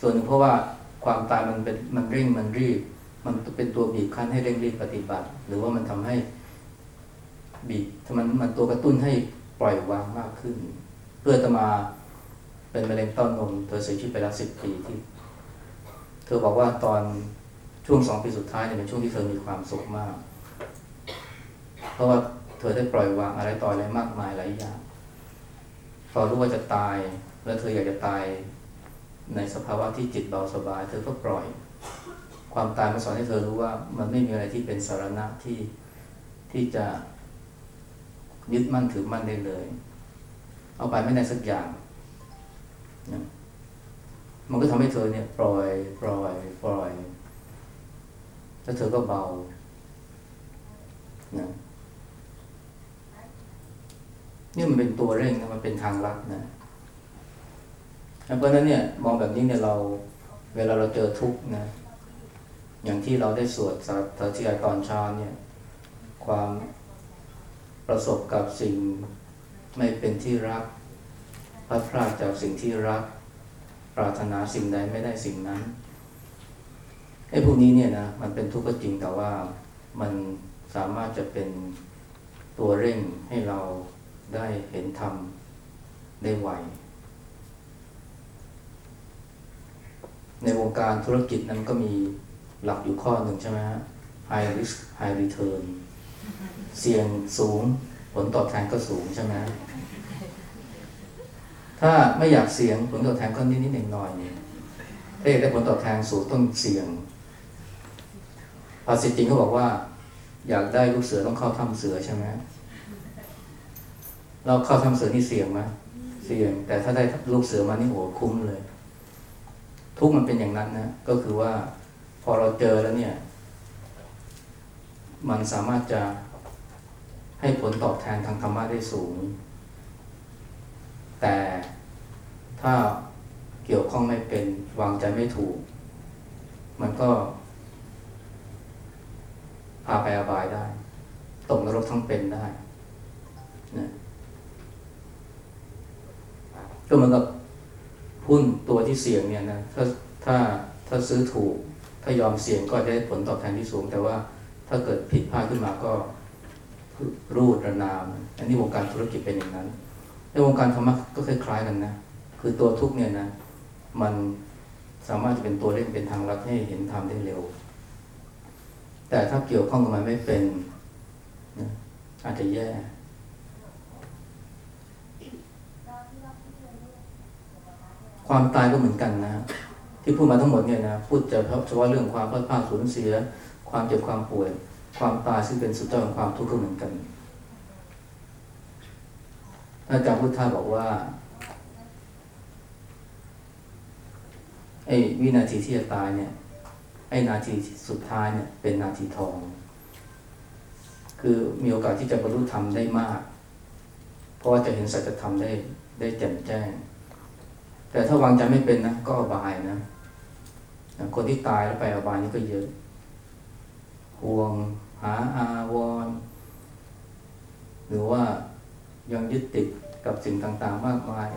ส่วนหนึ่งเพราะว่าความตายมันเป็นมันเร่งมันรีบ มันเป็นตัวบีบคั้นให้เร่งรีบปฏิบัติ หรือว่ามันทำให้บีบมันมันตัวกระตุ้นให้ปล่อยวางมากขึ้น เพื่อจะมาเป็นมะเร็งเต้านมเธอเสียชีวิตไปแล้วสิบปีที่ เธอบอกว่าตอนช่วงสองปีสุดท้ายเนี่ยเป็นช่วงที่เธอมีความสุขมาก เพราะว่า เธอได้ปล่อยวางอะไรต่ออะไรมากมายหลายอย่างพอรู้ว่าจะตาย แล้วเธออยากจะตายในสภาวะที่จิตเบาสบาย เธอก็ปล่อย ความตายมาสอนให้เธอรู้ว่ามันไม่มีอะไรที่เป็นสารณะที่ที่จะยึดมั่นถือมั่นได้เลย เอาไปไม่ได้สักอย่างนะมันก็ทำให้เธอเนี่ยปล่อยปล่อยปล่อย แล้วเธอก็เบานะ นี่มันเป็นตัวเร่งนะมันเป็นทางลัดนะเพราะนั้นเนี่ยมองแบบนี้เนี่ยเราเวลาเราเจอทุกข์นะ อย่างที่เราได้สวดสัตย์ทียตอนเช้าเนี่ย ความประสบกับสิ่งไม่เป็นที่รักพลัดพรากจากสิ่งที่รัก ปรารถนาสิ่งใดไม่ได้สิ่งนั้นไอ้พวกนี้เนี่ยนะมันเป็นทุกข์ก็จริงแต่ว่ามันสามารถจะเป็นตัวเร่งให้เรา ได้เห็นธรรมได้ไวในวงการธุรกิจนั้นก็มีหลักอยู่ข้อหนึ่งใช่ไหมฮะ high risk high return เสี่ยงสูง ผลตอบแทนก็สูงใช่ไหมถ้าไม่อยากเสี่ยงผลตอบแทนก็นิดๆหน่อยๆเนี่ยถ้าอยากได้ผลตอบแทนสูงต้องเสี่ยงภาษิตจริงเขาบอกว่า อยากได้ลูกเสือต้องเข้าถ้ำเสือใช่ไหม เราเข้าถ้ำเสือนี่เสี่ยงไหมเสี่ยง แต่ถ้าได้ลูกเสือมานี่โหคุ้มเลย ทุกมันเป็นอย่างนั้นนะก็คือว่า พอเราเจอแล้วเนี่ย มันสามารถจะให้ผลตอบแทนทางธรรมะได้สูง แต่ถ้าเกี่ยวข้องไม่เป็นวางใจไม่ถูก มันก็ พาไปอบายได้ ตกนรกทั้งเป็นได้นะ ก็เหมือนกับหุ้นตัวที่เสี่ยงเนี่ยนะถ้าถ้าถ้าซื้อถูก ถ้ายอมเสี่ยงก็จะได้ผลตอบแทนที่สูง แต่ว่าถ้าเกิดผิดพลาดขึ้นมาก็รูดระนามอันนี้วงการธุรกิจเป็นอย่างนั้นในวงการธรรมะก็คล้ายๆกันนะคือตัวทุกเนี่ยนะ มันสามารถจะเป็นตัวเล่นเป็นทางลัดให้เห็นธรรมได้เร็ว แต่ถ้าเกี่ยวข้องกับมันไม่เป็นนะอาจจะแย่ ความตายก็เหมือนกันนะ ที่พูดมาทั้งหมดเนี่ยนะพูดจะเฉพาะเรื่องความพลาดพลาดสูญเสีย ความเจ็บความป่วย ความตายซึ่งเป็นสุดยอดของความทุกข์ก็เหมือนกันอาจารย์พุทธาบอกว่าไอ้วินาทีที่จะตายเนี่ย ไอ้นาทีสุดท้ายเนี่ย เป็นนาทีทอง คือมีโอกาสที่จะบรรลุธรรมได้มาก เพราะว่าจะเห็นสัจธรรมได้ได้แจ่มแจ้ง แต่ถ้าวางใจไม่เป็นนะก็อบายนะคนที่ตายแล้วไปอบายนี่ก็เยอะ ห่วงหาอาวร หรือว่ายังยึดติดกับสิ่งต่างๆ มากมาย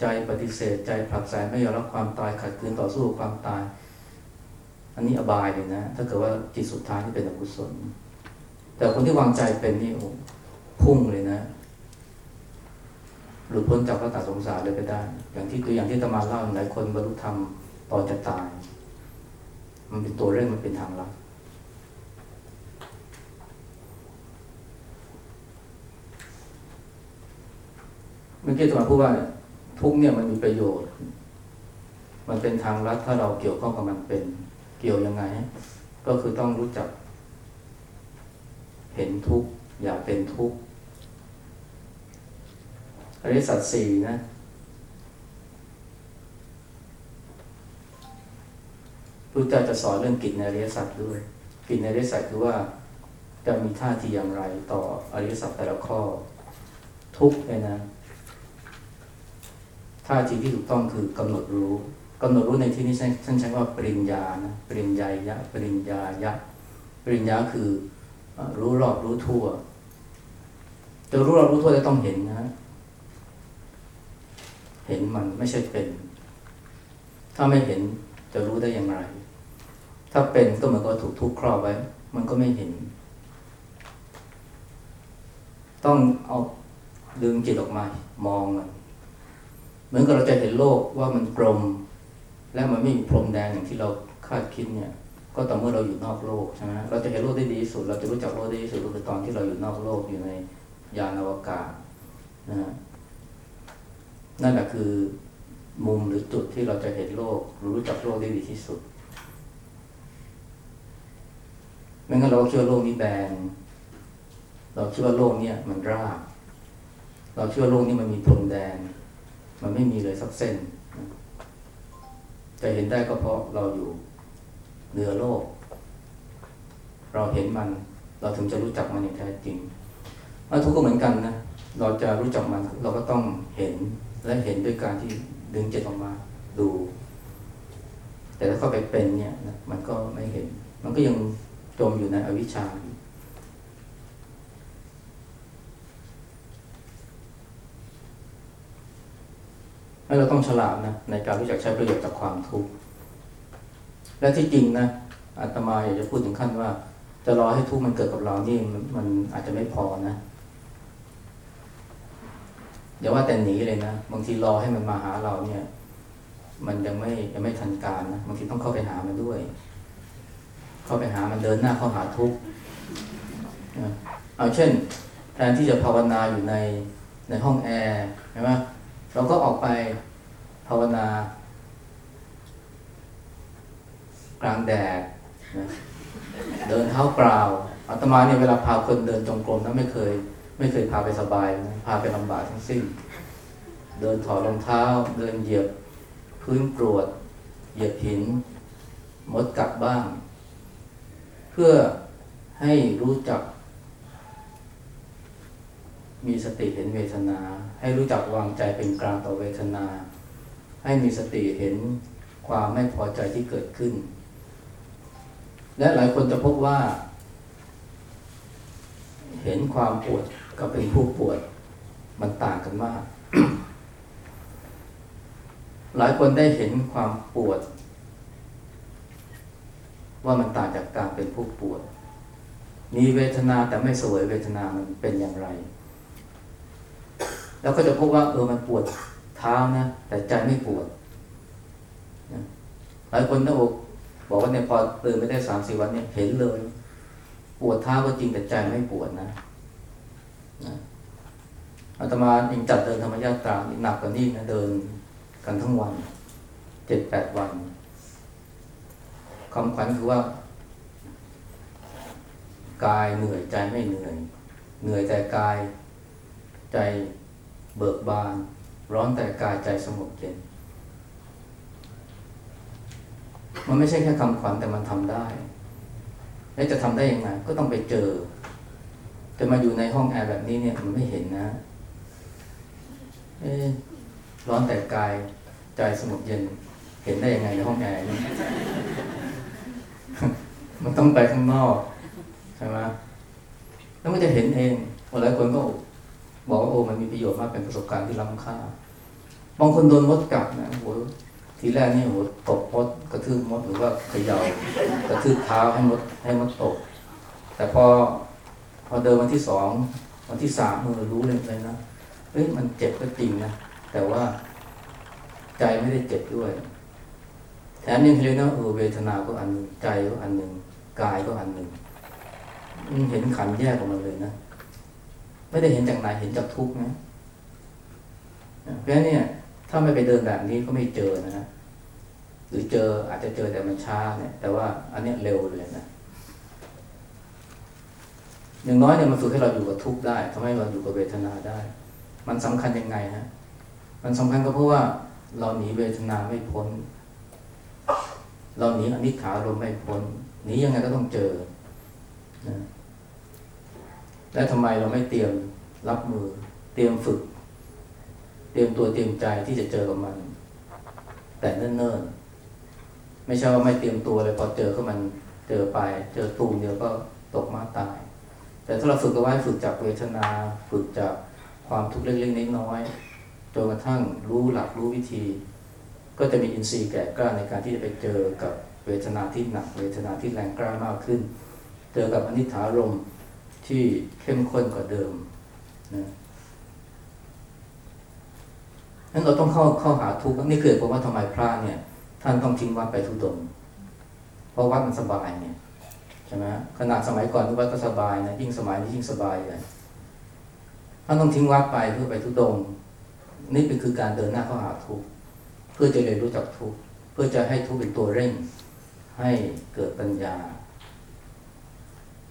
ใจปฏิเสธใจผลักไสไม่ยอมรับความตายขัดขืนต่อสู้กับความตาย อันนี้อบายเลยนะ ถ้าเกิดว่าจิตสุดท้ายที่เป็นอกุศล แต่คนที่วางใจเป็นนี่พุ่งเลยนะ หลุดพ้นจากวัฏสงสารเลยไปได้ อย่างที่ตัวอย่างที่ตมาเล่าหลายคนบรรลุธรรมตอนจะตาย มันเป็นตัวเร่งมันเป็นทางลัดเมื่อกี้ตมาพูดว่าทุกเนี่ยมันมีประโยชน์ มันเป็นทางลัดถ้าเราเกี่ยวข้องกับมันเป็นเกี่ยวยังไง ก็คือต้องรู้จัก เห็นทุกอย่าเป็นทุกข์ อริสัจสี่นะพระเจ้าจะสอนเรื่องกิจในอริยสัจด้วย กิจในอริยสัจคือว่าจะมีท่าทีอย่างไรต่ออริยสัจแต่ละข้อ ทุกเนี่ยนะท่าทีที่ถูกต้องคือกำหนดรู้กำหนดรู้ในที่นี้ท่านใช้ว่าปริญญานะปริญญายะปริญญายะปริญญาคือรู้รอบรู้ทั่ว จะรู้รอบรู้ทั่วจะต้องเห็นนะ เห็นมันไม่ใช่เป็น ถ้าไม่เห็นจะรู้ได้อย่างไร ถ้าเป็นก็เหมือนกับถูกทุกครอบไว้ มันก็ไม่เห็น ต้องเอาดึงจิตออกมา มองมันเหมือนกับเราจะเห็นโลกว่ามันกลม และมันไม่มีพรมแดงอย่างที่เราคาดคิดเนี่ย ก็ต่อเมื่อเราอยู่นอกโลกใช่ไหมเราจะเห็นโลกได้ดีที่สุด เราจะรู้จักโลกได้ดีที่สุดก็คือตอนที่เราอยู่นอกโลกอยู่ในยานอวกาศนะฮะ นั่นแหละคือมุมหรือจุดที่เราจะเห็นโลกรู้จักโลกได้ดีที่สุดไม่งั้นเราเชื่อโลกนี้แบน เราเชื่อโลกเนี่ยมันราบ เราเชื่อโลกนี้มันมีพรมแดน มันไม่มีเลยสักเส้น จะเห็นได้ก็เพราะเราอยู่เหนือโลก เราเห็นมัน เราถึงจะรู้จักมันอย่างแท้จริงทุกข์ก็เหมือนกันนะ เราจะรู้จักมันเราก็ต้องเห็น และเห็นด้วยการที่ดึงจิตออกมาดู แต่ถ้าเข้าไปเป็นเนี่ยนะมันก็ไม่เห็น มันก็ยังจมอยู่ในอวิชชาให้เราต้องฉลาดนะในการรู้จักใช้ประโยชน์จากความทุกข์และที่จริงนะอาตมาอยากจะพูดถึงขั้นว่า จะรอให้ทุกข์มันเกิดกับเรานี่มันอาจจะไม่พอนะ อย่าว่าแต่หนีเลยนะบางทีรอให้มันมาหาเราเนี่ย มันยังไม่ยังไม่ทันการนะบางทีต้องเข้าไปหามันด้วย เข้าไปหามันเดินหน้าเข้าหาทุกข์เอาเช่น แทนที่จะภาวนาอยู่ในในห้องแอร์ใช่ไหมเราก็ออกไปภาวนา กลางแดดนะเดินเท้าเปล่าอาตมาเนี่ยเวลาพาคนเดินจงกรมนะไม่เคย ไม่เคยพาไปสบายพาไปลำบากทั้งสิ้น เดินถอดรองเท้า เดินเหยียบพื้นกรวด เหยียบหินมดกัดบ้าง เพื่อให้รู้จัก มีสติเห็นเวทนา ให้รู้จักวางใจเป็นกลางต่อเวทนา ให้มีสติเห็นความไม่พอใจที่เกิดขึ้น และหลายคนจะพบว่า เห็นความปวด กับเป็นผู้ป่วดมันต่างกันมาก หลายคนได้เห็นความปวด ว่ามันต่างจากการเป็นผู้ปวด มีเวทนาแต่ไม่สวยเวทนามันเป็นอย่างไร แล้วก็จะพบว่าเออมันปวดเท้านะ แต่ใจไม่ปวด หลายคนนะบอกบอกว่าเนี่ยพอตื่นไม่ได้สามสี่วันเนี่ยเห็นเลย ปวดเท้าก็จริงแต่ใจไม่ปวดนะ อาตมาเองจัดเดินธรรมญาตราหนักกว่านี้นะเดินกันทั้งวันเจ็ดแปดวันคำขวัญคือว่า กายเหนื่อยใจไม่เหนื่อย เหนื่อยแต่กาย ใจเบิกบาน ร้อนแต่กายใจสงบเย็นมันไม่ใช่แค่คำขวัญแต่มันทำได้ แล้วจะทำได้ยังไงก็ต้องไปเจอ จะมาอยู่ในห้องแอร์แบบนี้เนี่ยมันไม่เห็นนะเอ๊ะ ร้อนแต่กายใจสงบเย็น เห็นได้ยังไงในห้องแอร์นี่มันต้องไปข้างนอกใช่ไหมแล้วมันจะเห็นเองหลายคนก็บอกว่าโอ้มันมีประโยชน์มากเป็นประสบการณ์ที่ล้ำค่า บางคนโดนมดกัดนะโหทีแรกนี่โหตบมดกระทืบมดหรือว่าเขย่ากระทืบเท้าให้มดให้มดตก แต่พอพอเดินวันที่สองวันที่สามมือรู้เลยเลยนะ เฮ้ยมันเจ็บก็จริงนะแต่ว่าใจไม่ได้เจ็บด้วย แถมยังเรียกนะเออเวทนาก็อันหนึ่งใจก็อันหนึ่งกายก็อันหนึ่งเห็นขันแยกออกมาเลยนะไม่ได้เห็นจากไหนเห็นจากทุกข์นะเพราะฉะนั้นเนี่ย ถ้าไม่ไปเดินแบบนี้ก็ไม่เจอนะฮะหรือเจออาจจะเจอแต่มันช้าเนี่ย แต่ว่าอันนี้เร็วเลยนะอย่างน้อยเนี่ยมันฝึกให้เราอยู่กับทุกข์ได้ทำให้เราอยู่กับเวทนาได้ มันสำคัญยังไงฮะมันสำคัญก็เพราะว่าเราหนีเวทนาไม่พ้น เราหนีอนิจจารมไม่พ้นหนียังไงก็ต้องเจอนะและทำไมเราไม่เตรียมรับมือ เตรียมฝึก เตรียมตัวเตรียมใจที่จะเจอกับมัน แต่เนิ่นๆไม่ใช่ว่าไม่เตรียมตัวเลยพอเจอก็มันเจอไป เจอตูมเดียวก็ตกมาตาย แต่ถ้าเราฝึกเอาไว้ฝึกจากเวทนา ฝึกจาก ความทุกข์เล็กๆน้อยๆจนกระทั่งรู้หลักรู้วิธี ก็จะมีอินทรีย์แก่กล้าในการที่จะไปเจอกับเวทนาที่หนัก เวทนาที่แรงกล้ามากขึ้น เจอกับอนิจจารมที่เข้มข้นกว่าเดิมนะนั้นเราต้องเข้าเข้าหาทุกข์นี่คือเหตุผลว่าทำไมพระเนี่ย ท่านต้องทิ้งวัดไปทุดงเพราะวัดมันสบายเนี่ยใช่ไหมขนาดสมัยก่อนที่วัดก็สบายนะยิ่งสมัยนี้ยิ่งสบายเลย ท่านต้องทิ้งวัดไปเพื่อไปทุดง นี่เป็นคือการเดินหน้าเข้าหาทุกข์เพื่อจะเรียนรู้จักทุกข์เพื่อจะให้ทุกข์เป็นตัวเร่ง ให้เกิดปัญญา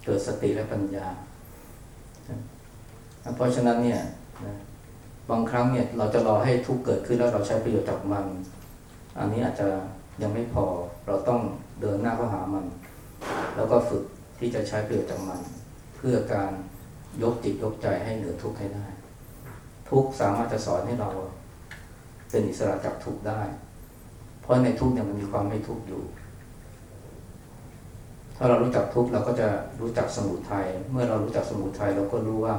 เกิดสติและปัญญา เพราะฉะนั้นเนี่ยบางครั้งเนี่ยเราจะรอให้ทุกข์เกิดขึ้นแล้วเราใช้ประโยชน์จากมัน อันนี้อาจจะยังไม่พอเราต้องเดินหน้าเข้าหามัน แล้วก็ฝึกที่จะใช้ประโยชน์จากมัน เพื่อการ ยกจิตยกใจให้เหนือทุกข์ให้ได้ ทุกข์สามารถจะสอนให้เรา เป็นอิสระจากทุกข์ได้ เพราะในทุกข์เนี่ยมันมีความไม่ทุกข์อยู่ ถ้าเรารู้จักทุกข์เราก็จะรู้จักสมุทัยเมื่อเรารู้จักสมุทัยเราก็รู้ว่า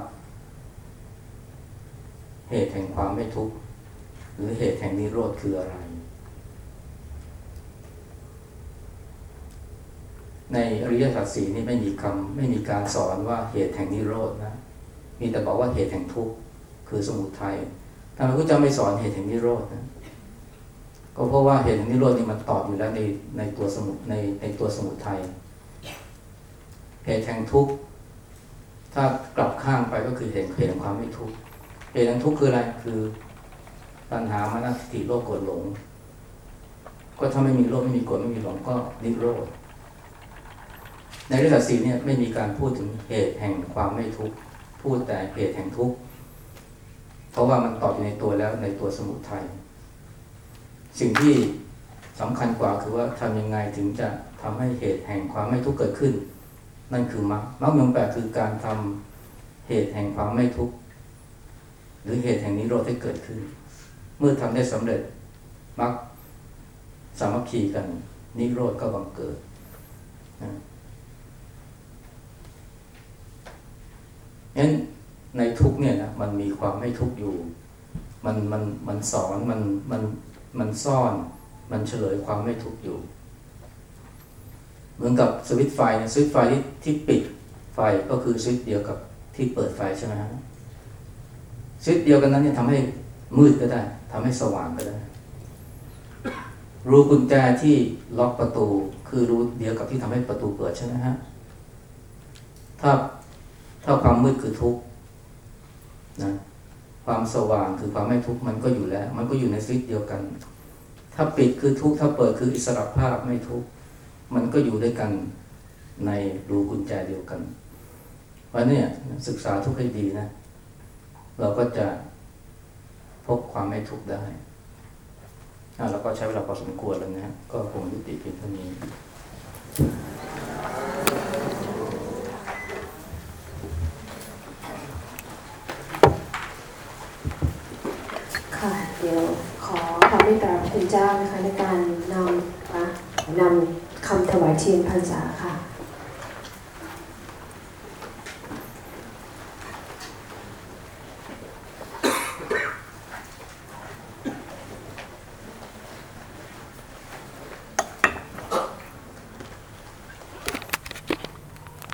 เหตุแห่งความไม่ทุกข์หรือเหตุแห่งนิโรธคืออะไร ในอริยสัจสี่นี่ไม่มีคำไม่มีการสอนว่าเหตุแห่งนิโรธนะ มีแต่บอกว่าเหตุแห่งทุกข์คือสมุทัยทำไมพระเจ้าไม่สอนเหตุแห่งนิโรธนะก็เพราะว่าเหตุแห่งนิโรธนี่มันตอบอยู่แล้วในในตัวสมุในในตัวสมุทัยเหตุแห่งทุกข์ถ้ากลับข้างไปก็คือเหตุเหตุแห่งความไม่ทุกข์เหตุแห่งทุกข์คืออะไรคือตัณหามานะทิฏฐิโลภโกรหลง ก็ถ้าไม่มีโลภไม่มีโกรไม่มีหลงก็นิโรธ ในเรื่องสัตสีเนี่ยไม่มีการพูดถึงเหตุแห่งความไม่ทุกข์พูดแต่เหตุแห่งทุกข์เพราะว่ามันตอบอยู่ในตัวแล้วในตัวสมุทัยสิ่งที่สำคัญกว่าคือว่าทำยังไงถึงจะทำให้เหตุแห่งความไม่ทุกข์เกิดขึ้น นั่นคือมรรคมรรคมีองแปดคือการทำเหตุแห่งความไม่ทุกข์หรือเหตุแห่งนิโรธให้เกิดขึ้น เมื่อทำได้สำเร็จมรรคสามัคคีกันนิโรธก็บังเกิดนะ งั้นในทุกเนี่ยนะมันมีความไม่ทุกอยู่ มันมันมันสอนมันมันมันซ่อน มันเฉลยความไม่ทุกอยู่ เหมือนกับสวิตไฟนี่ยสวิตไฟที่ที่ปิดไฟก็คือสวิตเดียวกับที่เปิดไฟใช่ไหมฮะสวิตเดียวกันนั้นเนี่ยทำให้มืดก็ได้ทำให้สว่างก็ได้ รูกุญแจที่ล็อกประตู คือรูเดียวกับที่ทำให้ประตูเปิดใช่ไหมฮะถ้า ถ้าความมืดคือทุกข์นะความสว่างคือความไม่ทุกข์มันก็อยู่แล้ว มันก็อยู่ในสวิตช์เดียวกัน ถ้าปิดคือทุกข์ถ้าเปิดคืออิสระภาพไม่ทุกข์มันก็อยู่ด้วยกันในรูกุญแจเดียวกันเพราะเนี่ยศึกษาทุกข์ให้ดีนะ เราก็จะพบความไม่ทุกข์ได้แล้วก็ใช้เวลาพอสมควรแล้วนะก็คงยุติเพียงเท่านี้ ค่ะ เดี๋ยวขอความ เจ้านะคะในการนำนำคำถวายเทียนพรรษาค่ะ